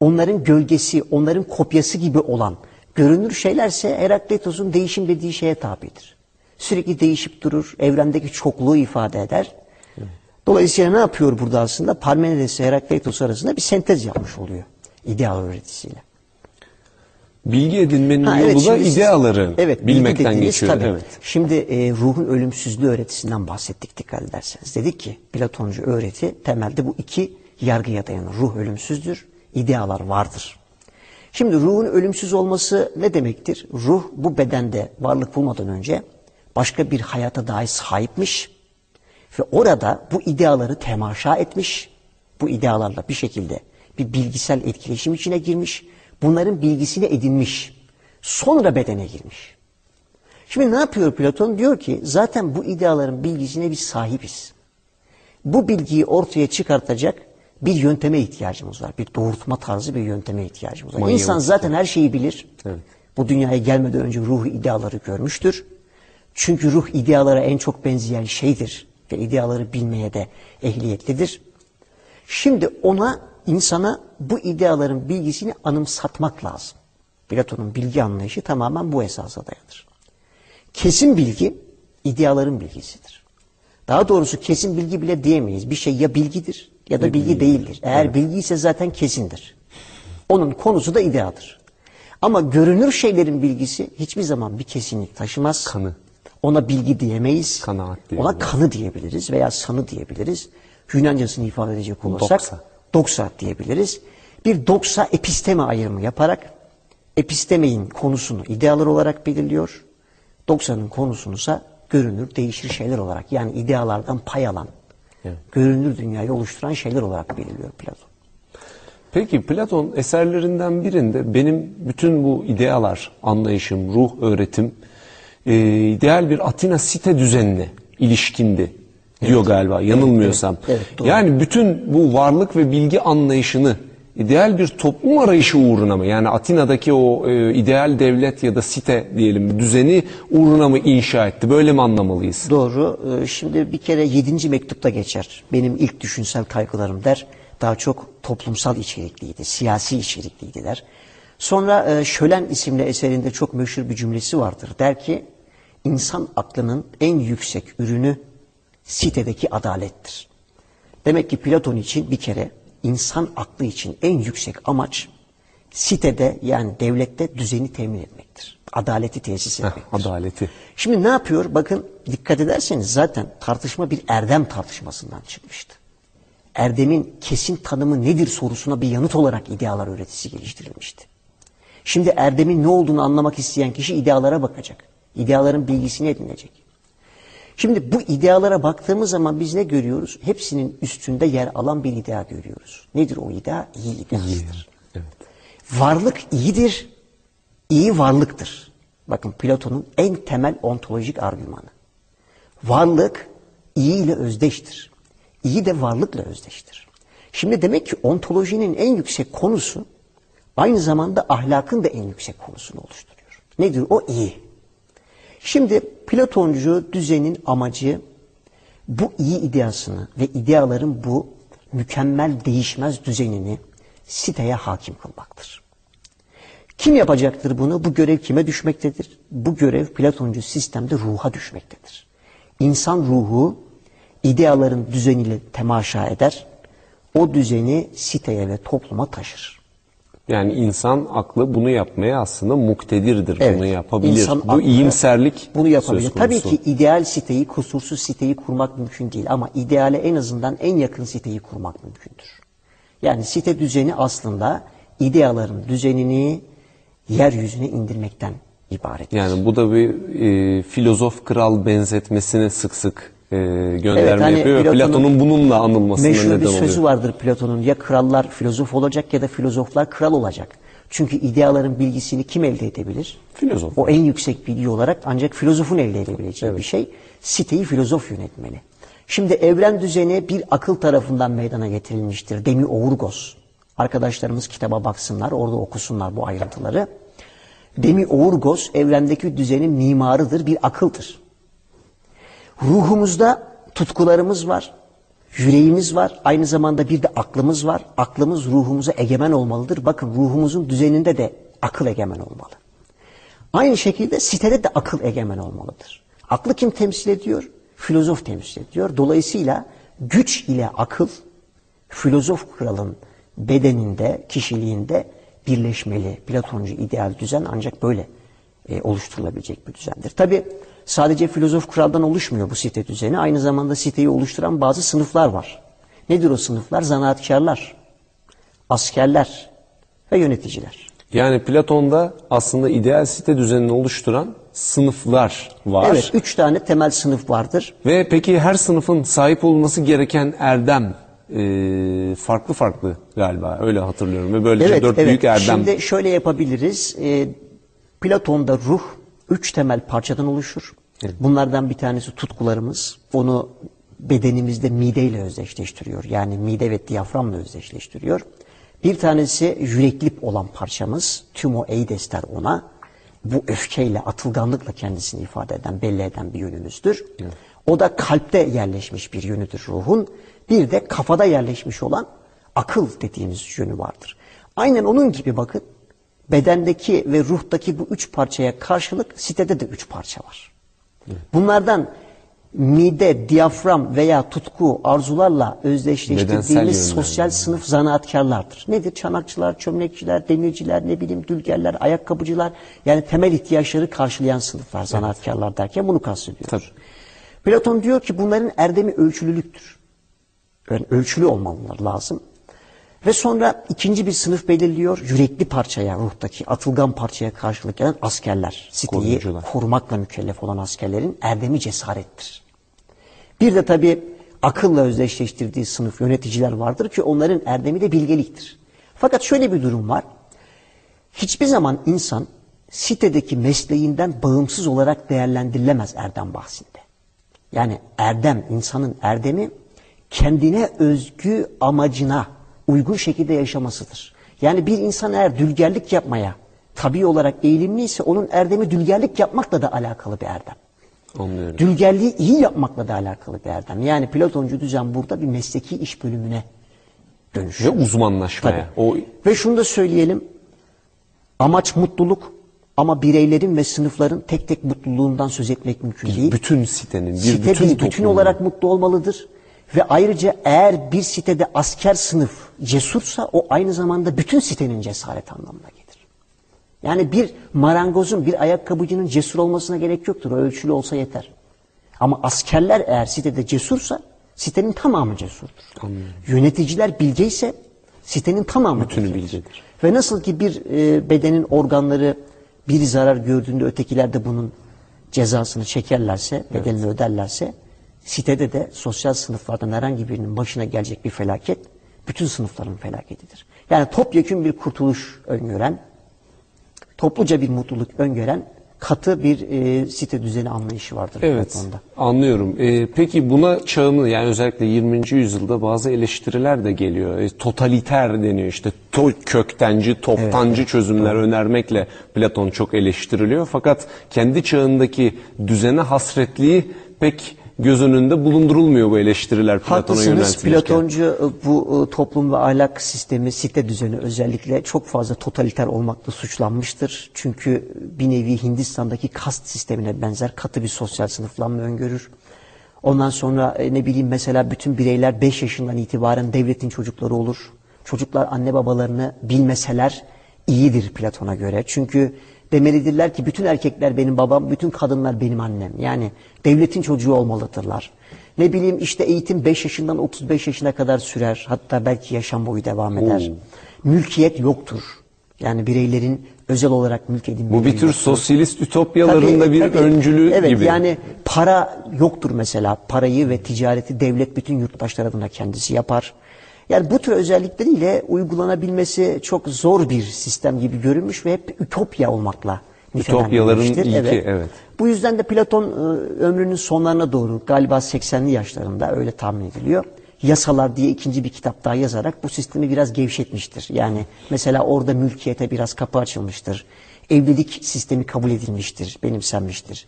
onların gölgesi, onların kopyası gibi olan görünür şeylerse Herakleitos'un değişim dediği şeye tabidir. Sürekli değişip durur, evrendeki çokluğu ifade eder. Dolayısıyla ne yapıyor burada aslında? Parmenides ile Herakleitos arasında bir sentez yapmış oluyor ideal öğretisiyle. Bilgi edinmenin Ha, yolu da siz- ideaları evet, bilgi bilmekten dediğiniz geçiyor. tabii. Evet. Şimdi e, ruhun ölümsüzlüğü öğretisinden bahsettik dikkat ederseniz. Dedik ki Platoncu öğreti temelde bu iki yargıya dayanır. Ruh ölümsüzdür, idealar vardır. Şimdi ruhun ölümsüz olması ne demektir? Ruh bu bedende varlık bulmadan önce başka bir hayata dahi sahipmiş ve orada bu ideaları temaşa etmiş, bu idealarla bir şekilde bir bilgisel etkileşim içine girmiş, bunların bilgisini edinmiş, sonra bedene girmiş. Şimdi ne yapıyor Platon? Diyor ki zaten bu ideaların bilgisine biz sahibiz. Bu bilgiyi ortaya çıkartacak bir yönteme ihtiyacımız var. Bir doğurtma tarzı bir yönteme ihtiyacımız var. Manyetik. İnsan zaten her şeyi bilir. Evet. Bu dünyaya gelmeden önce ruhu ideaları görmüştür. Çünkü ruh idealara en çok benzeyen şeydir. Ve ideaları bilmeye de ehliyetlidir. Şimdi ona, insana bu ideaların bilgisini anımsatmak lazım. Platon'un bilgi anlayışı tamamen bu esasa dayanır. Kesin bilgi, ideaların bilgisidir. Daha doğrusu kesin bilgi bile diyemeyiz. Bir şey ya bilgidir ya da bilgi değildir. Eğer bilgi ise zaten kesindir. Onun konusu da ideadır. Ama görünür şeylerin bilgisi hiçbir zaman bir kesinlik taşımaz. Kanı. Ona bilgi diyemeyiz. Kanaat Ona diyebiliriz. kanı diyebiliriz veya sanı diyebiliriz. Yunancasını ifade edecek olursak Doksa. Doksa diyebiliriz. Bir doksa episteme ayrımı yaparak epistemeyin konusunu idealar olarak belirliyor. Doksanın konusunusa görünür değişir şeyler olarak yani idealardan pay alan, Evet. görünür dünyayı oluşturan şeyler olarak belirliyor Platon. Peki Platon eserlerinden birinde benim bütün bu idealar, anlayışım, ruh, öğretim e, ideal bir Atina site düzenine ilişkindi diyor galiba yanılmıyorsam. evet, evet, doğru. yani bütün bu varlık ve bilgi anlayışını ideal bir toplum arayışı uğruna mı yani Atina'daki o e, ideal devlet ya da site diyelim düzeni uğruna mı inşa etti? Böyle mi anlamalıyız? Doğru. Ee, Şimdi bir kere yedinci mektupta geçer. Benim ilk düşünsel kaygılarım der. Daha çok toplumsal içerikliydi, siyasi içerikliydi der. Sonra e, Şölen isimli eserinde çok meşhur bir cümlesi vardır. Der ki, insan aklının en yüksek ürünü sitedeki adalettir. Demek ki Platon için bir kere insan aklı için en yüksek amaç sitede yani devlette düzeni temin etmektir. Adaleti tesis Heh, etmektir. adaleti. Şimdi ne yapıyor? Bakın dikkat ederseniz zaten tartışma bir erdem tartışmasından çıkmıştı. Erdemin kesin tanımı nedir sorusuna bir yanıt olarak idealar öğretisi geliştirilmişti. Şimdi erdemin ne olduğunu anlamak isteyen kişi idealara bakacak. İdeaların bilgisini edinecek. Şimdi bu idealara baktığımız zaman biz ne görüyoruz? Hepsinin üstünde yer alan bir idea görüyoruz. Nedir o idea? İyi ideadır. Evet. Varlık iyidir, iyi varlıktır. Bakın Platon'un en temel ontolojik argümanı. Varlık iyi ile özdeştir. İyi de varlıkla özdeştir. Şimdi demek ki ontolojinin en yüksek konusu aynı zamanda ahlakın da en yüksek konusunu oluşturuyor. Nedir o? iyi. Şimdi Platoncu düzenin amacı bu iyi ideasını ve ideaların bu mükemmel değişmez düzenini siteye hakim kılmaktır. Kim yapacaktır bunu? Bu görev kime düşmektedir? Bu görev Platoncu sistemde ruha düşmektedir. İnsan ruhu ideaların düzeniyle temaşa eder. O düzeni siteye ve topluma taşır. Yani insan aklı bunu yapmaya aslında muktedirdir. Evet. Bunu yapabilir. İnsan Bu aklı iyimserlik bunu yapabilir. Tabii ki ideal siteyi, kusursuz siteyi kurmak mümkün değil ama ideale en azından en yakın siteyi kurmak mümkündür. Yani site düzeni aslında ideaların düzenini yeryüzüne indirmekten ibaret. Yani bu da bir e, filozof kral benzetmesine sık sık e, gönderme Evet, hani yapıyor. ve Platon'un bununla anılmasına Meşhur neden bir sözü oluyor. vardır Platon'un ya krallar filozof olacak ya da filozoflar kral olacak. Çünkü ideaların bilgisini kim elde edebilir? Filozof. O en yüksek bilgi olarak ancak filozofun elde edebileceği bir şey. Siteyi filozof yönetmeli. Şimdi evren düzeni bir akıl tarafından meydana getirilmiştir. Demi Ourgos. Arkadaşlarımız kitaba baksınlar, orada okusunlar bu ayrıntıları. Demi Ourgos evrendeki düzenin mimarıdır, bir akıldır. Ruhumuzda tutkularımız var, yüreğimiz var, aynı zamanda bir de aklımız var. Aklımız ruhumuza egemen olmalıdır. Bakın ruhumuzun düzeninde de akıl egemen olmalı. Aynı şekilde sitede de akıl egemen olmalıdır. Aklı kim temsil ediyor? Filozof temsil ediyor. Dolayısıyla güç ile akıl filozof kralın bedeninde, kişiliğinde birleşmeli. Platoncu ideal düzen ancak böyle e, oluşturulabilecek bir düzendir. Tabi sadece filozof kraldan oluşmuyor bu site düzeni. Aynı zamanda siteyi oluşturan bazı sınıflar var. Nedir o sınıflar? Zanaatkarlar, askerler ve yöneticiler. Yani Platon'da aslında ideal site düzenini oluşturan sınıflar var. Evet, üç tane temel sınıf vardır. Ve peki her sınıfın sahip olması gereken erdem e, farklı farklı galiba öyle hatırlıyorum ve böylece dört büyük erdem. Şimdi şöyle yapabiliriz. Ee, Platon'da ruh üç temel parçadan oluşur. Bunlardan bir tanesi tutkularımız. Onu bedenimizde mideyle özdeşleştiriyor. Yani mide ve diyaframla özdeşleştiriyor. Bir tanesi yürekli olan parçamız. Thymoeides der ona. Bu öfkeyle, atılganlıkla kendisini ifade eden, belli eden bir yönümüzdür. O da kalpte yerleşmiş bir yönüdür ruhun. Bir de kafada yerleşmiş olan akıl dediğimiz yönü vardır. Aynen onun gibi bakın bedendeki ve ruhtaki bu üç parçaya karşılık sitede de üç parça var. Bunlardan mide, diyafram veya tutku, arzularla özdeşleştirdiğimiz sosyal yani. sınıf zanaatkarlardır. Nedir? Çanakçılar, çömlekçiler, demirciler, ne bileyim dülgerler, ayakkabıcılar yani temel ihtiyaçları karşılayan sınıflar zanaatkarlar derken bunu kastediyoruz. Tabii. Platon diyor ki bunların erdemi ölçülülüktür. Yani ölçülü olmalılar lazım. Ve sonra ikinci bir sınıf belirliyor. Yürekli parçaya, ruhtaki atılgan parçaya karşılık gelen askerler. Siteyi Koruyucular. korumakla mükellef olan askerlerin erdemi cesarettir. Bir de tabii akılla özdeşleştirdiği sınıf yöneticiler vardır ki onların erdemi de bilgeliktir. Fakat şöyle bir durum var. Hiçbir zaman insan sitedeki mesleğinden bağımsız olarak değerlendirilemez erdem bahsinde. Yani erdem, insanın erdemi kendine özgü amacına uygun şekilde yaşamasıdır. Yani bir insan eğer dülgerlik yapmaya tabii olarak eğilimliyse onun erdemi dülgerlik yapmakla da alakalı bir erdem. Anlıyorum. Dülgerliği iyi yapmakla da alakalı bir erdem. Yani Platoncu düzen burada bir mesleki iş bölümüne Ve dönüşüyor. uzmanlaşmaya. Tabii. O Ve şunu da söyleyelim. Amaç mutluluk ama bireylerin ve sınıfların tek tek mutluluğundan söz etmek mümkün değil. bütün sitenin, bir Site bütün bir bütün olarak mutlu olmalıdır. Ve ayrıca eğer bir sitede asker sınıf cesursa o aynı zamanda bütün sitenin cesaret anlamına gelir. Yani bir marangozun, bir ayakkabıcının cesur olmasına gerek yoktur. O ölçülü olsa yeter. Ama askerler eğer sitede cesursa sitenin tamamı cesurdur. Yöneticiler bilgeyse sitenin tamamı Bütünü bilgedir. Ve nasıl ki bir e, bedenin organları bir zarar gördüğünde ötekiler de bunun cezasını çekerlerse, bedelini öderlerse sitede de sosyal sınıflardan herhangi birinin başına gelecek bir felaket bütün sınıfların felaketidir. Yani topyekun bir kurtuluş öngören, topluca bir mutluluk öngören katı bir e, site düzeni anlayışı vardır Evet, anlıyorum. Ee, peki buna çağımı yani özellikle 20. yüzyılda bazı eleştiriler de geliyor. E, totaliter deniyor işte to köktenci, toptancı çözümler önermekle Platon çok eleştiriliyor. Fakat kendi çağındaki düzene hasretliği pek göz önünde bulundurulmuyor bu eleştiriler Platon'a Haklısınız. yöneltilirken. Platoncu e, bu e, toplum ve ahlak sistemi, site düzeni özellikle çok fazla totaliter olmakla suçlanmıştır. Çünkü bir nevi Hindistan'daki kast sistemine benzer katı bir sosyal sınıflanma öngörür. Ondan sonra e, ne bileyim mesela bütün bireyler 5 yaşından itibaren devletin çocukları olur. Çocuklar anne babalarını bilmeseler iyidir Platon'a göre. Çünkü demelidirler ki bütün erkekler benim babam, bütün kadınlar benim annem. Yani devletin çocuğu olmalıdırlar. Ne bileyim işte eğitim 5 yaşından 35 yaşına kadar sürer. Hatta belki yaşam boyu devam eder. Mülkiyet yoktur. Yani bireylerin özel olarak mülk edinmeleri Bu bir tür yoktur. sosyalist ütopyalarında Tabii, bir tabii. öncülü evet, gibi. yani para yoktur mesela. Parayı ve ticareti devlet bütün yurttaşlar adına kendisi yapar. Yani bu tür özellikleriyle uygulanabilmesi çok zor bir sistem gibi görünmüş ve hep ütopya olmakla Ütopyaların ilki, evet. Bu yüzden de Platon e, ömrünün sonlarına doğru galiba 80'li yaşlarında öyle tahmin ediliyor. Yasalar diye ikinci bir kitap daha yazarak bu sistemi biraz gevşetmiştir. Yani mesela orada mülkiyete biraz kapı açılmıştır. Evlilik sistemi kabul edilmiştir, benimsenmiştir.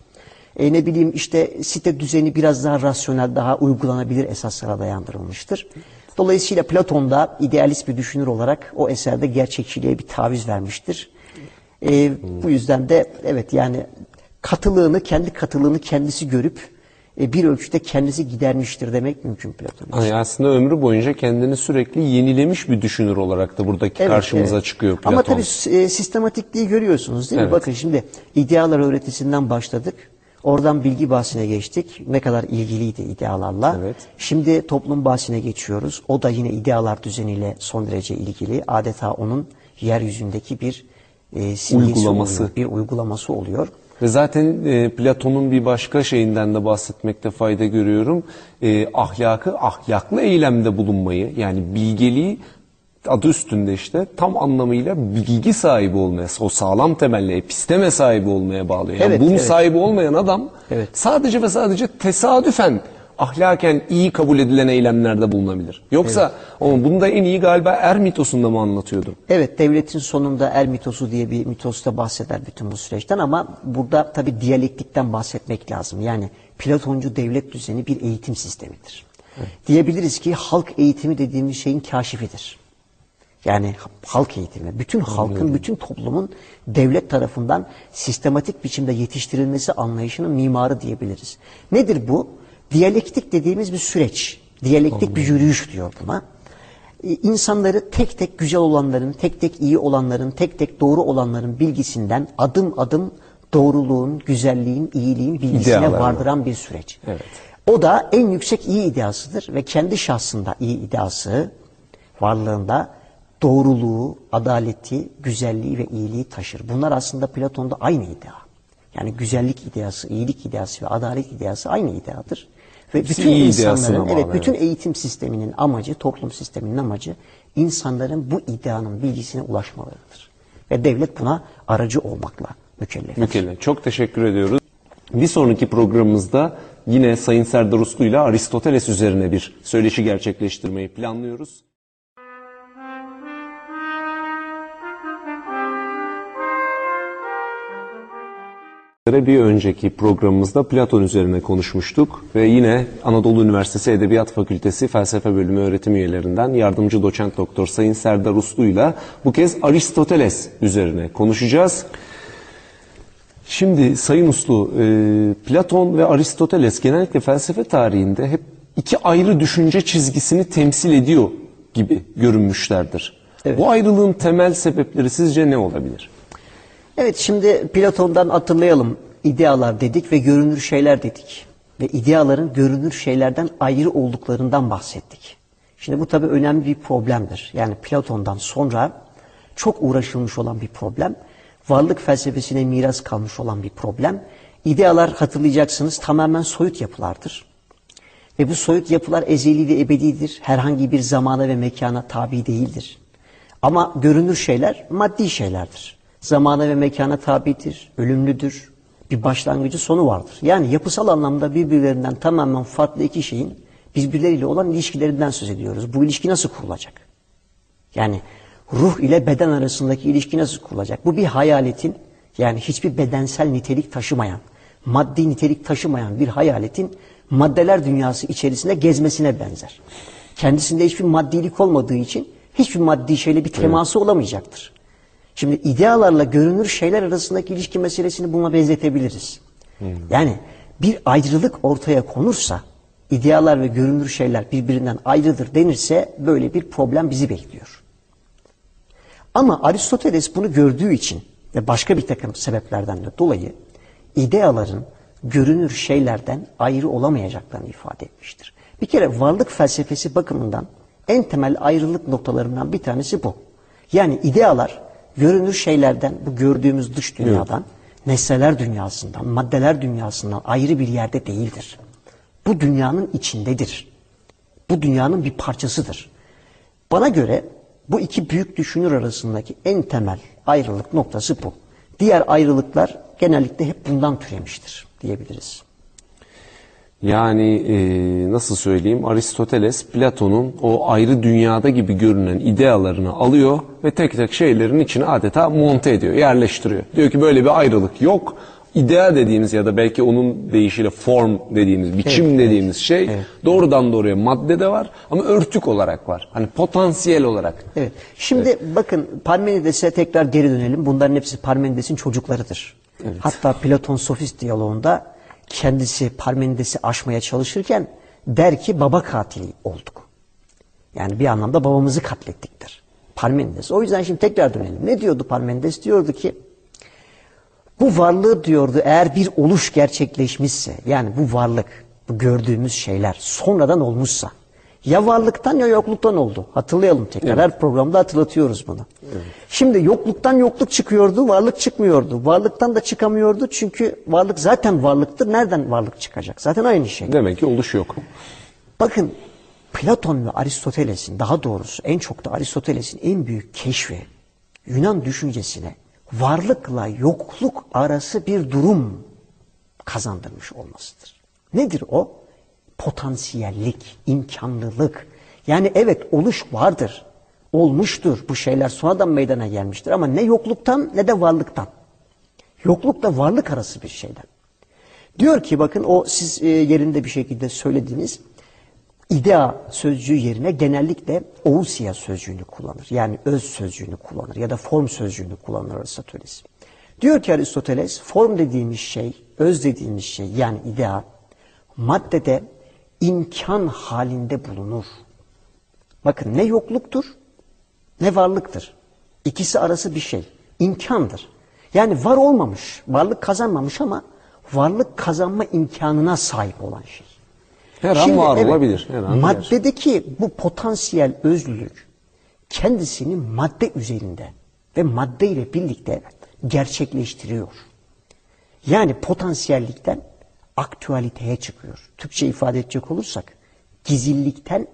E, ne bileyim işte site düzeni biraz daha rasyonel, daha uygulanabilir esaslara dayandırılmıştır. Dolayısıyla Platon da idealist bir düşünür olarak o eserde gerçekçiliğe bir taviz vermiştir. E, bu yüzden de evet yani katılığını, kendi katılığını kendisi görüp e, bir ölçüde kendisi gidermiştir demek mümkün Platon için. Ay, aslında ömrü boyunca kendini sürekli yenilemiş bir düşünür olarak da buradaki Evet, karşımıza evet. çıkıyor Platon. Ama tabii e, sistematikliği görüyorsunuz değil mi? Evet. Bakın şimdi idealar öğretisinden başladık. Oradan bilgi bahsine geçtik. Ne kadar ilgiliydi idealarla. Evet. Şimdi toplum bahsine geçiyoruz. O da yine idealar düzeniyle son derece ilgili. Adeta onun yeryüzündeki bir e, Uygulaması. oluyor, bir uygulaması oluyor. Ve zaten e, Platon'un bir başka şeyinden de bahsetmekte fayda görüyorum. E, ahlakı, ahlaklı eylemde bulunmayı yani bilgeliği adı üstünde işte tam anlamıyla bilgi sahibi olmaya, o sağlam temelli episteme sahibi olmaya bağlıyor. Yani Evet, bunun evet. sahibi olmayan adam Evet. sadece ve sadece tesadüfen ahlaken iyi kabul edilen eylemlerde bulunabilir. Yoksa ama bunu da en iyi galiba Er mitosunda mı anlatıyordu? Evet devletin sonunda er mitosu diye bir mitosta bahseder bütün bu süreçten ama burada tabi diyalektikten bahsetmek lazım. Yani Platoncu devlet düzeni bir eğitim sistemidir. Diyebiliriz ki halk eğitimi dediğimiz şeyin kaşifidir. Yani halk eğitimi, bütün halkın, bütün toplumun devlet tarafından sistematik biçimde yetiştirilmesi anlayışının mimarı diyebiliriz. Nedir bu? Diyalektik dediğimiz bir süreç. Diyalektik bir yürüyüş diyor buna. Ee, İnsanları tek tek güzel olanların, tek tek iyi olanların, tek tek doğru olanların bilgisinden adım adım doğruluğun, güzelliğin, iyiliğin bilgisine İdealarına. vardıran bir süreç. Evet. O da en yüksek iyi ideasıdır ve kendi şahsında iyi ideası varlığında doğruluğu, adaleti, güzelliği ve iyiliği taşır. Bunlar aslında Platon'da aynı idea. Yani güzellik ideası, iyilik ideası ve adalet ideası aynı ideadır. Ve bütün iyi ideasına insanların, bağlı, evet, bütün evet. eğitim sisteminin amacı, toplum sisteminin amacı insanların bu ideanın bilgisine ulaşmalarıdır. Ve devlet buna aracı olmakla mükellef. Mükemmel. Çok teşekkür ediyoruz. Bir sonraki programımızda yine Sayın Serdar Uslu ile Aristoteles üzerine bir söyleşi gerçekleştirmeyi planlıyoruz. Bir önceki programımızda Platon üzerine konuşmuştuk ve yine Anadolu Üniversitesi Edebiyat Fakültesi Felsefe Bölümü öğretim üyelerinden yardımcı doçent doktor Sayın Serdar Uslu ile bu kez Aristoteles üzerine konuşacağız. Şimdi Sayın Uslu, e, Platon ve Aristoteles genellikle felsefe tarihinde hep iki ayrı düşünce çizgisini temsil ediyor gibi görünmüşlerdir. Evet. Bu ayrılığın temel sebepleri sizce ne olabilir? Evet şimdi Platon'dan hatırlayalım. İdealar dedik ve görünür şeyler dedik. Ve ideaların görünür şeylerden ayrı olduklarından bahsettik. Şimdi bu tabii önemli bir problemdir. Yani Platon'dan sonra çok uğraşılmış olan bir problem. Varlık felsefesine miras kalmış olan bir problem. İdealar hatırlayacaksınız tamamen soyut yapılardır. Ve bu soyut yapılar ezeli ve ebedidir. Herhangi bir zamana ve mekana tabi değildir. Ama görünür şeyler maddi şeylerdir. Zamana ve mekana tabidir, ölümlüdür. Bir başlangıcı sonu vardır. Yani yapısal anlamda birbirlerinden tamamen farklı iki şeyin birbirleriyle olan ilişkilerinden söz ediyoruz. Bu ilişki nasıl kurulacak? Yani ruh ile beden arasındaki ilişki nasıl kurulacak? Bu bir hayaletin yani hiçbir bedensel nitelik taşımayan, maddi nitelik taşımayan bir hayaletin maddeler dünyası içerisinde gezmesine benzer. Kendisinde hiçbir maddilik olmadığı için hiçbir maddi şeyle bir teması olamayacaktır. Şimdi idealarla görünür şeyler arasındaki ilişki meselesini buna benzetebiliriz. Yani bir ayrılık ortaya konursa, idealar ve görünür şeyler birbirinden ayrıdır denirse böyle bir problem bizi bekliyor. Ama Aristoteles bunu gördüğü için ve başka bir takım sebeplerden de dolayı ideaların görünür şeylerden ayrı olamayacaklarını ifade etmiştir. Bir kere varlık felsefesi bakımından en temel ayrılık noktalarından bir tanesi bu. Yani idealar görünür şeylerden, bu gördüğümüz dış dünyadan, nesneler dünyasından, maddeler dünyasından ayrı bir yerde değildir. Bu dünyanın içindedir. Bu dünyanın bir parçasıdır. Bana göre bu iki büyük düşünür arasındaki en temel ayrılık noktası bu. Diğer ayrılıklar genellikle hep bundan türemiştir diyebiliriz. Yani e, nasıl söyleyeyim Aristoteles Platon'un o ayrı dünyada gibi görünen idealarını alıyor ve tek tek şeylerin içine adeta monte ediyor, yerleştiriyor. Diyor ki böyle bir ayrılık yok. İdea dediğimiz ya da belki onun deyişiyle form dediğimiz, biçim Evet, dediğimiz şey doğrudan doğruya maddede var ama örtük olarak var. Hani potansiyel olarak. Evet. Şimdi bakın Parmenides'e tekrar geri dönelim. Bunların hepsi Parmenides'in çocuklarıdır. Hatta Platon Sofist diyaloğunda kendisi Parmenides'i aşmaya çalışırken der ki baba katili olduk. Yani bir anlamda babamızı katlettiktir. Parmenides. O yüzden şimdi tekrar dönelim. Ne diyordu Parmenides? Diyordu ki bu varlığı diyordu eğer bir oluş gerçekleşmişse yani bu varlık, bu gördüğümüz şeyler sonradan olmuşsa ya varlıktan ya yokluktan oldu. Hatırlayalım tekrar. Her programda hatırlatıyoruz bunu. Şimdi yokluktan yokluk çıkıyordu, varlık çıkmıyordu. Varlıktan da çıkamıyordu çünkü varlık zaten varlıktır. Nereden varlık çıkacak? Zaten aynı şey. Demek ki oluş yok. Bakın Platon ve Aristoteles'in daha doğrusu en çok da Aristoteles'in en büyük keşfi Yunan düşüncesine varlıkla yokluk arası bir durum kazandırmış olmasıdır. Nedir o? Potansiyellik, imkanlılık. Yani evet oluş vardır. Olmuştur. Bu şeyler sonradan meydana gelmiştir ama ne yokluktan ne de varlıktan. Yoklukla varlık arası bir şeyden. Diyor ki bakın o siz e, yerinde bir şekilde söylediğiniz idea sözcüğü yerine genellikle ousia sözcüğünü kullanır. Yani öz sözcüğünü kullanır ya da form sözcüğünü kullanır Aristoteles. Diyor ki Aristoteles form dediğimiz şey, öz dediğimiz şey yani idea maddede imkan halinde bulunur. Bakın ne yokluktur ne varlıktır. İkisi arası bir şey. İmkandır. Yani var olmamış, varlık kazanmamış ama varlık kazanma imkanına sahip olan şey. Her an Şimdi var evet, olabilir. Her an maddedeki bu potansiyel özlülük kendisini madde üzerinde ve madde ile birlikte gerçekleştiriyor. Yani potansiyellikten aktüaliteye çıkıyor. Türkçe ifade edecek olursak gizillikten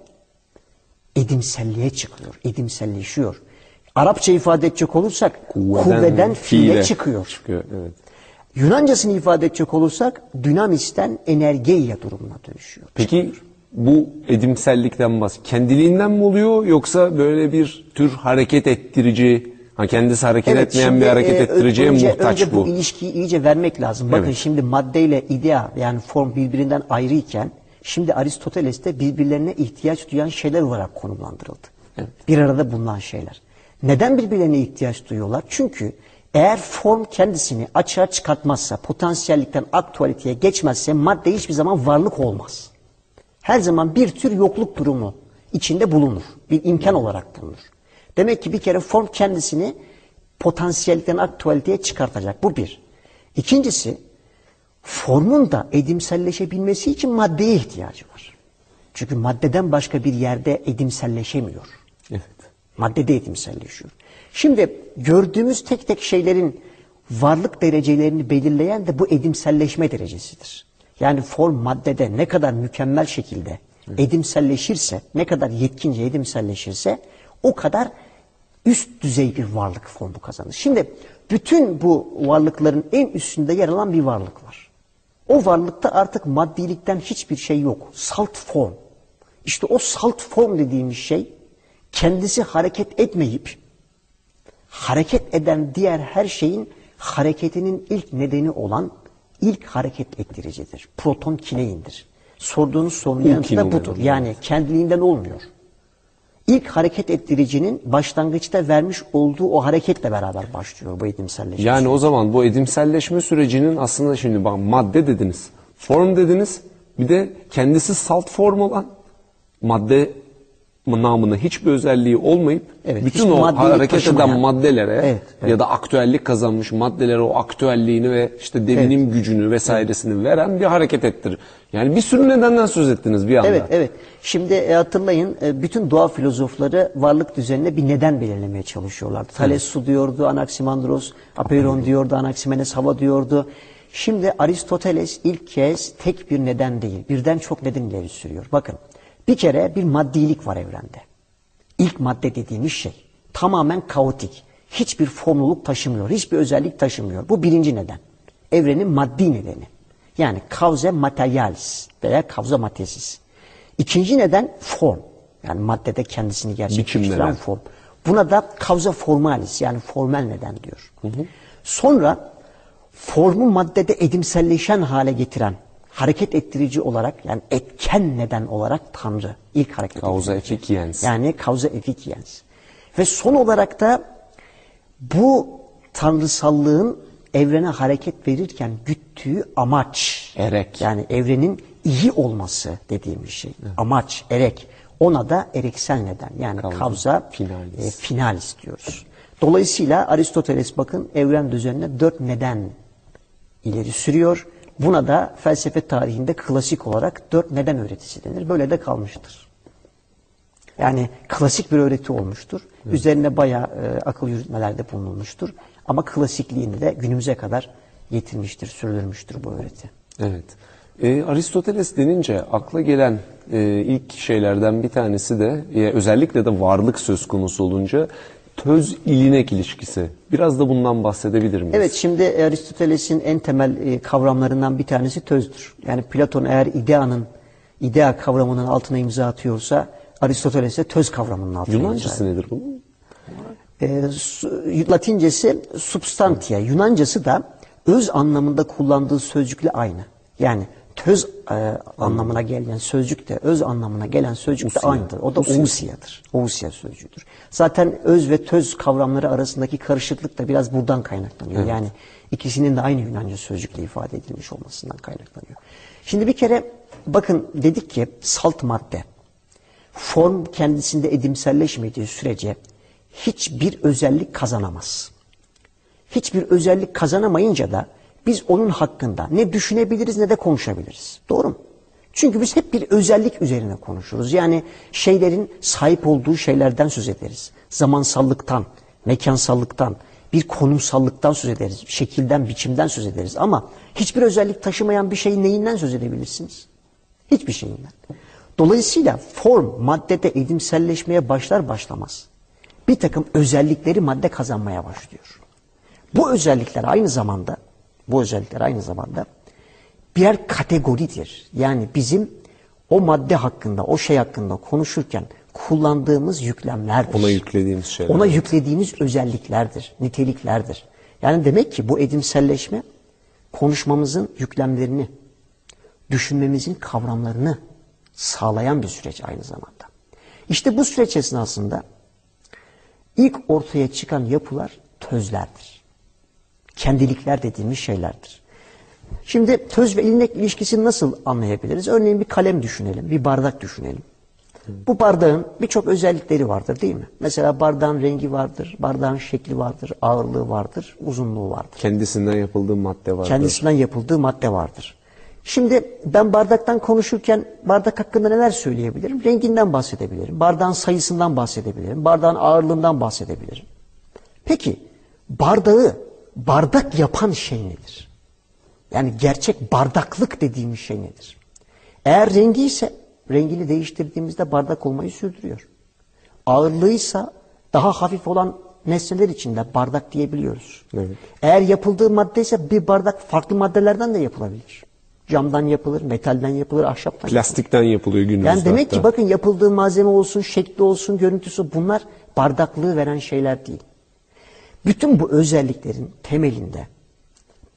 edimselliğe çıkıyor, edimselleşiyor. Arapça ifade edecek olursak kuvveden, fiile, çıkıyor. çıkıyor. Evet. Yunancasını ifade edecek olursak dünamisten energeya durumuna dönüşüyor. Peki bu edimsellikten bahs kendiliğinden mi oluyor yoksa böyle bir tür hareket ettirici, ha kendisi hareket etmeyen şimdi, bir hareket e, ettiriciye önce, muhtaç önce bu? ilişkiyi iyice vermek lazım. Bakın Evet. şimdi maddeyle idea yani form birbirinden ayrıyken şimdi Aristoteles'te birbirlerine ihtiyaç duyan şeyler olarak konumlandırıldı. Evet. Bir arada bulunan şeyler. Neden birbirlerine ihtiyaç duyuyorlar? Çünkü eğer form kendisini açığa çıkartmazsa, potansiyellikten aktualiteye geçmezse madde hiçbir zaman varlık olmaz. Her zaman bir tür yokluk durumu içinde bulunur. Bir imkan olarak bulunur. Demek ki bir kere form kendisini potansiyellikten aktualiteye çıkartacak. Bu bir. İkincisi formun da edimselleşebilmesi için maddeye ihtiyacı var. Çünkü maddeden başka bir yerde edimselleşemiyor. Evet. Maddede edimselleşiyor. Şimdi gördüğümüz tek tek şeylerin varlık derecelerini belirleyen de bu edimselleşme derecesidir. Yani form maddede ne kadar mükemmel şekilde edimselleşirse, ne kadar yetkince edimselleşirse o kadar üst düzey bir varlık formu kazanır. Şimdi bütün bu varlıkların en üstünde yer alan bir varlık var. O varlıkta artık maddilikten hiçbir şey yok. Salt form. İşte o salt form dediğimiz şey kendisi hareket etmeyip hareket eden diğer her şeyin hareketinin ilk nedeni olan ilk hareket ettiricidir. Proton kineindir. Sorduğunuz sorunun yanıtı da budur. Yani kendiliğinden olmuyor. İlk hareket ettiricinin başlangıçta vermiş olduğu o hareketle beraber başlıyor bu edimselleşme. Yani o zaman bu edimselleşme sürecinin aslında şimdi bak madde dediniz, form dediniz, bir de kendisi salt form olan madde namına hiçbir özelliği olmayıp Evet, bütün o hareket taşımayan. eden maddelere Evet, evet. ya da aktüellik kazanmış maddelere o aktüelliğini ve işte devinim gücünü vesairesini veren bir hareket ettirir. Yani bir sürü nedenden söz ettiniz bir anda. Evet, evet. Şimdi e, hatırlayın e, bütün doğa filozofları varlık düzenine bir neden belirlemeye çalışıyorlardı. Thales su diyordu, Anaximandros, Apeiron diyordu, Anaximenes hava diyordu. Şimdi Aristoteles ilk kez tek bir neden değil, birden çok neden ileri sürüyor. Bakın, bir kere bir maddilik var evrende. İlk madde dediğimiz şey tamamen kaotik. Hiçbir formluluk taşımıyor, hiçbir özellik taşımıyor. Bu birinci neden. Evrenin maddi nedeni. Yani causa materialis veya causa matesis. İkinci neden form. Yani maddede kendisini gerçekleştiren form. Buna da causa formalis yani formel neden diyor. Sonra formu maddede edimselleşen hale getiren hareket ettirici olarak yani etken neden olarak Tanrı ilk hareket ettirici. efficiens. Yani causa efficiens. Ve son olarak da bu tanrısallığın evrene hareket verirken güttüğü amaç. Erek. Yani evrenin iyi olması dediğimiz şey. Amaç, erek. Ona da ereksel neden. Yani Causa causa finalis. e, finalis diyoruz. Dolayısıyla Aristoteles bakın evren düzenine dört neden ileri sürüyor. Buna da felsefe tarihinde klasik olarak dört neden öğretisi denir. Böyle de kalmıştır. Yani klasik bir öğreti olmuştur. Üzerine bayağı e, akıl yürütmelerde bulunulmuştur. Ama klasikliğini de günümüze kadar getirmiştir, sürdürmüştür bu öğreti. Evet. E, Aristoteles denince akla gelen e, ilk şeylerden bir tanesi de e, özellikle de varlık söz konusu olunca töz ilinek ilişkisi. Biraz da bundan bahsedebilir miyiz? Evet şimdi Aristoteles'in en temel e, kavramlarından bir tanesi tözdür. Yani Platon eğer ideanın, idea kavramının altına imza atıyorsa Aristoteles de töz kavramının altına imza Yunancası nedir bunun? E, Latincesi substantia, Yunancası da öz anlamında kullandığı sözcükle aynı. Yani töz e, anlamına gelen sözcük de öz anlamına gelen sözcük de aynıdır. O da Ousia. ousia'dır. Ousia sözcüğüdür. Zaten öz ve töz kavramları arasındaki karışıklık da biraz buradan kaynaklanıyor. Yani ikisinin de aynı Yunanca sözcükle ifade edilmiş olmasından kaynaklanıyor. Şimdi bir kere bakın dedik ki salt madde form kendisinde edimselleşmediği sürece hiçbir özellik kazanamaz. Hiçbir özellik kazanamayınca da biz onun hakkında ne düşünebiliriz ne de konuşabiliriz. Doğru mu? Çünkü biz hep bir özellik üzerine konuşuruz. Yani şeylerin sahip olduğu şeylerden söz ederiz. Zamansallıktan, mekansallıktan, bir konumsallıktan söz ederiz. Şekilden, biçimden söz ederiz. Ama hiçbir özellik taşımayan bir şeyin neyinden söz edebilirsiniz? Hiçbir şeyinden. Dolayısıyla form maddede edimselleşmeye başlar başlamaz. Bir takım özellikleri madde kazanmaya başlıyor. Bu özellikler aynı zamanda bu özellikler aynı zamanda birer kategoridir. Yani bizim o madde hakkında, o şey hakkında konuşurken kullandığımız yüklemlerdir. Ona yüklediğimiz şeyler. Ona yüklediğimiz özelliklerdir, niteliklerdir. Yani demek ki bu edimselleşme konuşmamızın yüklemlerini, düşünmemizin kavramlarını sağlayan bir süreç aynı zamanda. İşte bu süreç esnasında ilk ortaya çıkan yapılar tözlerdir. Kendilikler dediğimiz şeylerdir. Şimdi töz ve ilnek ilişkisini nasıl anlayabiliriz? Örneğin bir kalem düşünelim, bir bardak düşünelim. Bu bardağın birçok özellikleri vardır değil mi? Mesela bardağın rengi vardır, bardağın şekli vardır, ağırlığı vardır, uzunluğu vardır. Kendisinden yapıldığı madde vardır. Kendisinden yapıldığı madde vardır. Şimdi ben bardaktan konuşurken bardak hakkında neler söyleyebilirim? Renginden bahsedebilirim, bardağın sayısından bahsedebilirim, bardağın ağırlığından bahsedebilirim. Peki bardağı bardak yapan şey nedir? Yani gerçek bardaklık dediğimiz şey nedir? Eğer rengi ise rengini değiştirdiğimizde bardak olmayı sürdürüyor. Ağırlığıysa daha hafif olan nesneler içinde bardak diyebiliyoruz. Evet. Eğer yapıldığı madde ise bir bardak farklı maddelerden de yapılabilir. Camdan yapılır, metalden yapılır, ahşaptan Plastikten yapılıyor günümüzde. yani demek ki hatta. bakın yapıldığı malzeme olsun, şekli olsun, görüntüsü bunlar bardaklığı veren şeyler değil. Bütün bu özelliklerin temelinde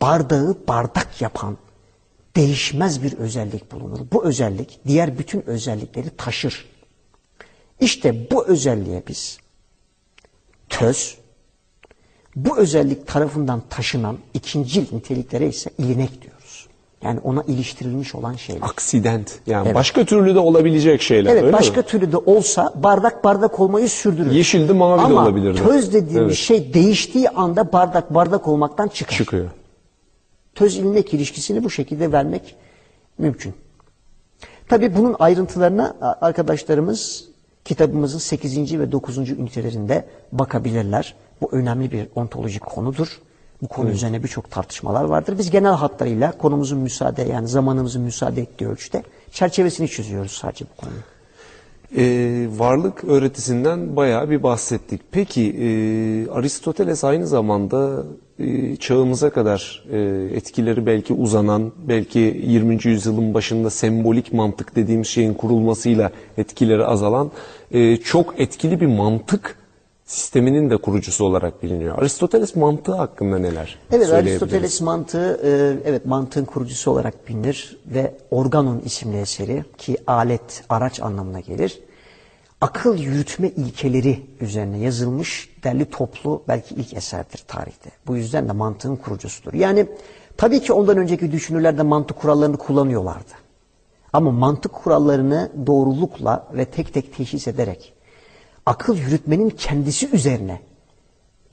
bardağı bardak yapan değişmez bir özellik bulunur. Bu özellik diğer bütün özellikleri taşır. İşte bu özelliğe biz töz, bu özellik tarafından taşınan ikincil niteliklere ise ilinek diyoruz. Yani ona iliştirilmiş olan şeyler. Aksident. Yani Evet. başka türlü de olabilecek şeyler. Evet öyle başka mi? türlü de olsa bardak bardak olmayı sürdürür. Yeşildi, mavi de Ama olabilirdi. töz dediğimiz Evet. şey değiştiği anda bardak bardak olmaktan çıkar. Çıkıyor. Töz ilmek ilişkisini bu şekilde vermek mümkün. Tabii bunun ayrıntılarına arkadaşlarımız kitabımızın 8. ve 9. ünitelerinde bakabilirler. Bu önemli bir ontolojik konudur. Bu konu üzerine birçok tartışmalar vardır. Biz genel hatlarıyla konumuzun müsaade yani zamanımızın müsaade ettiği ölçüde çerçevesini çözüyoruz sadece bu konuyu. Ee, varlık öğretisinden bayağı bir bahsettik. Peki e, Aristoteles aynı zamanda e, çağımıza kadar e, etkileri belki uzanan, belki 20. yüzyılın başında sembolik mantık dediğimiz şeyin kurulmasıyla etkileri azalan e, çok etkili bir mantık sisteminin de kurucusu olarak biliniyor. Aristoteles mantığı hakkında neler Evet? Aristoteles mantığı e, evet mantığın kurucusu olarak bilinir ve organon isimli eseri ki alet, araç anlamına gelir. Akıl yürütme ilkeleri üzerine yazılmış derli toplu belki ilk eserdir tarihte. Bu yüzden de mantığın kurucusudur. Yani tabii ki ondan önceki düşünürler de mantık kurallarını kullanıyorlardı. Ama mantık kurallarını doğrulukla ve tek tek teşhis ederek akıl yürütmenin kendisi üzerine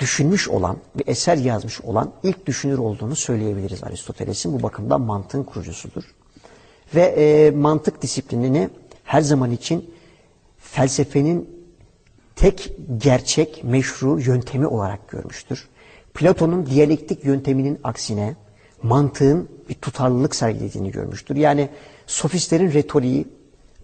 düşünmüş olan ve eser yazmış olan ilk düşünür olduğunu söyleyebiliriz Aristoteles'in. Bu bakımdan mantığın kurucusudur. Ve e, mantık disiplinini her zaman için felsefenin tek gerçek, meşru yöntemi olarak görmüştür. Platon'un diyalektik yönteminin aksine mantığın bir tutarlılık sergilediğini görmüştür. Yani sofistlerin retoriği,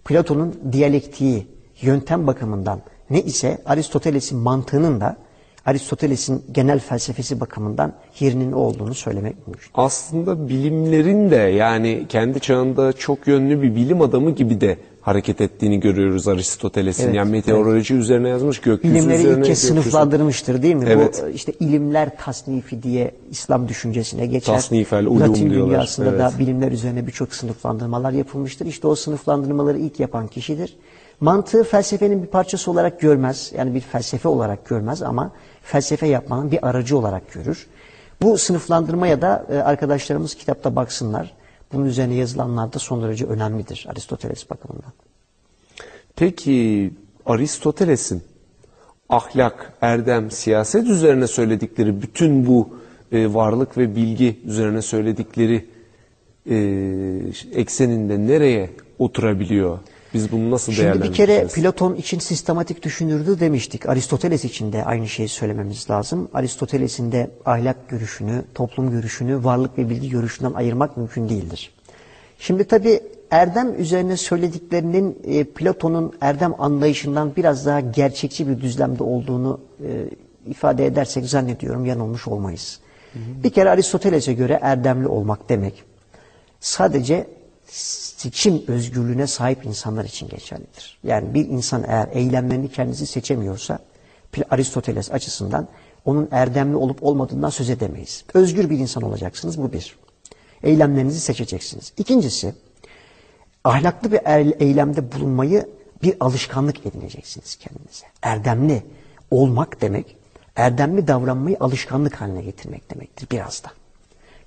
Platon'un diyalektiği yöntem bakımından ne ise Aristoteles'in mantığının da Aristoteles'in genel felsefesi bakımından yerinin o olduğunu söylemek mümkün. aslında bilimlerin de yani kendi çağında çok yönlü bir bilim adamı gibi de hareket ettiğini görüyoruz Aristoteles'in. Evet, yani meteoroloji üzerine yazmış, gökyüzü İlimleri üzerine ilk kez gökyüzü- sınıflandırmıştır değil mi? Evet. Bu işte ilimler tasnifi diye İslam düşüncesine geçer. Tasnifel ulum Latin diyorlar, dünyasında da evet. bilimler üzerine birçok sınıflandırmalar yapılmıştır. İşte o sınıflandırmaları ilk yapan kişidir. Mantığı felsefenin bir parçası olarak görmez. Yani bir felsefe olarak görmez ama felsefe yapmanın bir aracı olarak görür. Bu sınıflandırmaya da e, arkadaşlarımız kitapta baksınlar. Bunun üzerine yazılanlar da son derece önemlidir Aristoteles bakımından. Peki Aristoteles'in ahlak, erdem, siyaset üzerine söyledikleri bütün bu e, varlık ve bilgi üzerine söyledikleri e, ekseninde nereye oturabiliyor? Biz bunu nasıl Şimdi bir kere Platon için sistematik düşünürdü demiştik. Aristoteles için de aynı şeyi söylememiz lazım. Aristoteles'in de ahlak görüşünü, toplum görüşünü, varlık ve bilgi görüşünden ayırmak mümkün değildir. Şimdi tabi erdem üzerine söylediklerinin e, Platon'un erdem anlayışından biraz daha gerçekçi bir düzlemde olduğunu e, ifade edersek zannediyorum yanılmış olmayız. Bir kere Aristoteles'e göre erdemli olmak demek sadece seçim özgürlüğüne sahip insanlar için geçerlidir. Yani bir insan eğer eylemlerini kendisi seçemiyorsa Aristoteles açısından onun erdemli olup olmadığından söz edemeyiz. Özgür bir insan olacaksınız bu bir. Eylemlerinizi seçeceksiniz. İkincisi ahlaklı bir eylemde bulunmayı bir alışkanlık edineceksiniz kendinize. Erdemli olmak demek, erdemli davranmayı alışkanlık haline getirmek demektir biraz da.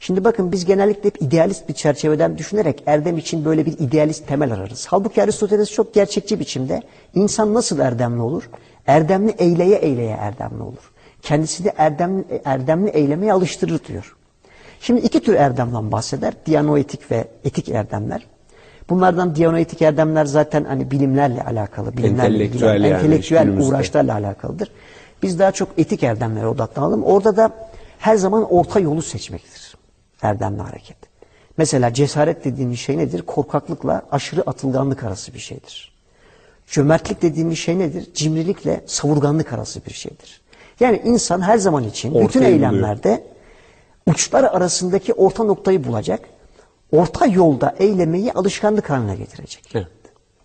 Şimdi bakın biz genellikle hep idealist bir çerçeveden düşünerek erdem için böyle bir idealist temel ararız. Halbuki Aristoteles çok gerçekçi biçimde insan nasıl erdemli olur? Erdemli eyleye eyleye erdemli olur. Kendisi de erdemli, erdemli eylemeye alıştırır diyor. Şimdi iki tür erdemden bahseder. Diyanoetik ve etik erdemler. Bunlardan diyanoetik erdemler zaten hani bilimlerle alakalı, bilimlerle Entelektüel ilgili, yani entelektüel günümüzde. uğraşlarla alakalıdır. Biz daha çok etik erdemlere odaklanalım. Orada da her zaman orta yolu seçmektir. Erdemli hareket. Mesela cesaret dediğimiz şey nedir? Korkaklıkla aşırı atılganlık arası bir şeydir. Cömertlik dediğimiz şey nedir? Cimrilikle savurganlık arası bir şeydir. Yani insan her zaman için bütün Ortayı buluyor. eylemlerde uçlar arasındaki orta noktayı bulacak. Orta yolda eylemeyi alışkanlık haline getirecek. Evet.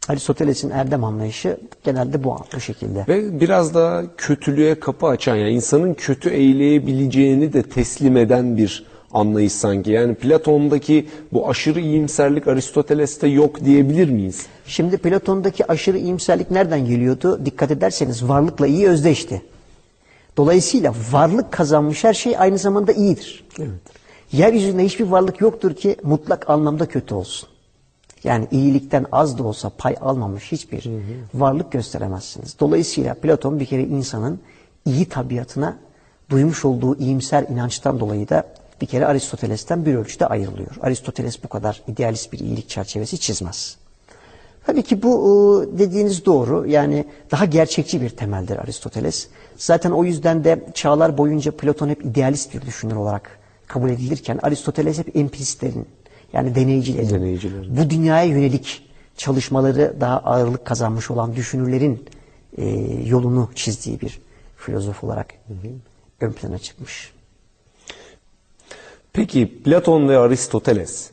Aristoteles'in erdem anlayışı genelde bu, bu şekilde. Ve biraz daha kötülüğe kapı açan yani insanın kötü eyleyebileceğini de teslim eden bir anlayış sanki. Yani Platon'daki bu aşırı iyimserlik Aristoteles'te yok diyebilir miyiz? Şimdi Platon'daki aşırı iyimserlik nereden geliyordu? Dikkat ederseniz varlıkla iyi özdeşti. Dolayısıyla varlık kazanmış her şey aynı zamanda iyidir. Evet. Yeryüzünde hiçbir varlık yoktur ki mutlak anlamda kötü olsun. Yani iyilikten az da olsa pay almamış hiçbir varlık gösteremezsiniz. Dolayısıyla Platon bir kere insanın iyi tabiatına duymuş olduğu iyimser inançtan dolayı da bir kere Aristoteles'ten bir ölçüde ayrılıyor. Aristoteles bu kadar idealist bir iyilik çerçevesi çizmez. Tabii ki bu e, dediğiniz doğru. Yani daha gerçekçi bir temeldir Aristoteles. Zaten o yüzden de çağlar boyunca Platon hep idealist bir düşünür olarak kabul edilirken Aristoteles hep empiristlerin yani deneycilerin, Deneycilerin. bu dünyaya yönelik çalışmaları daha ağırlık kazanmış olan düşünürlerin e, yolunu çizdiği bir filozof olarak ön plana çıkmış. Peki Platon ve Aristoteles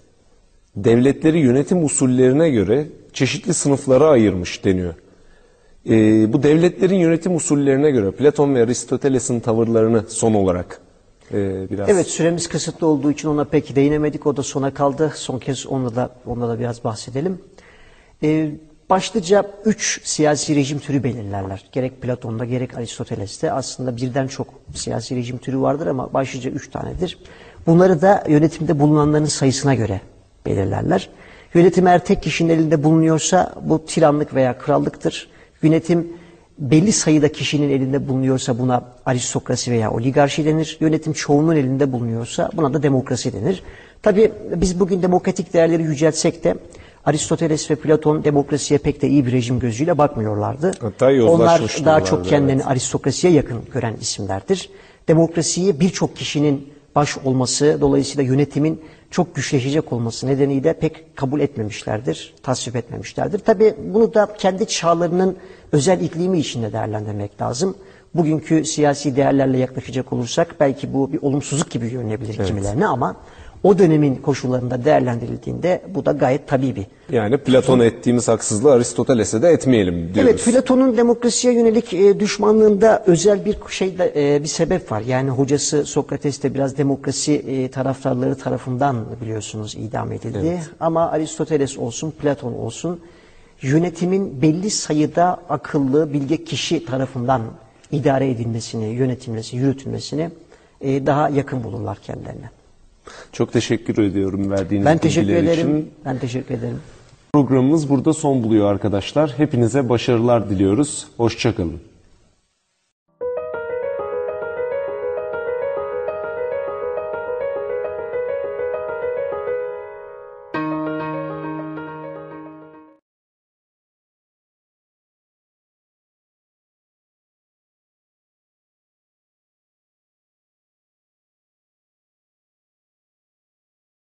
devletleri yönetim usullerine göre çeşitli sınıflara ayırmış deniyor. Ee, bu devletlerin yönetim usullerine göre Platon ve Aristoteles'in tavırlarını son olarak e, biraz Evet süremiz kısıtlı olduğu için ona pek değinemedik. O da sona kaldı. Son kez onunla da, onunla da biraz bahsedelim. Ee, başlıca üç siyasi rejim türü belirlerler. Gerek Platon'da gerek Aristoteles'te. Aslında birden çok siyasi rejim türü vardır ama başlıca üç tanedir. Bunları da yönetimde bulunanların sayısına göre belirlerler. Yönetim eğer tek kişinin elinde bulunuyorsa bu tiranlık veya krallıktır. Yönetim belli sayıda kişinin elinde bulunuyorsa buna aristokrasi veya oligarşi denir. Yönetim çoğunun elinde bulunuyorsa buna da demokrasi denir. Tabi biz bugün demokratik değerleri yüceltsek de Aristoteles ve Platon demokrasiye pek de iyi bir rejim gözüyle bakmıyorlardı. Hatta Onlar daha çok kendilerini evet. aristokrasiye yakın gören isimlerdir. Demokrasiyi birçok kişinin baş olması dolayısıyla yönetimin çok güçleşecek olması nedeniyle pek kabul etmemişlerdir, tasvip etmemişlerdir. Tabi bunu da kendi çağlarının özel iklimi içinde değerlendirmek lazım. Bugünkü siyasi değerlerle yaklaşacak olursak belki bu bir olumsuzluk gibi görünebilir kimilerine ama o dönemin koşullarında değerlendirildiğinde bu da gayet tabii bir yani Platon'a ettiğimiz haksızlığı Aristoteles'e de etmeyelim diyoruz. Evet, Platon'un demokrasiye yönelik e, düşmanlığında özel bir şey de, e, bir sebep var. Yani hocası Sokrates de biraz demokrasi e, taraftarları tarafından biliyorsunuz idam edildi. Ama Aristoteles olsun, Platon olsun yönetimin belli sayıda akıllı, bilge kişi tarafından idare edilmesini, yönetilmesi, yürütülmesini e, daha yakın bulurlar kendilerine. Çok teşekkür ediyorum verdiğiniz Ben teşekkür bilgiler ederim. için. Ben teşekkür ederim. Programımız burada son buluyor arkadaşlar. Hepinize başarılar diliyoruz. Hoşçakalın.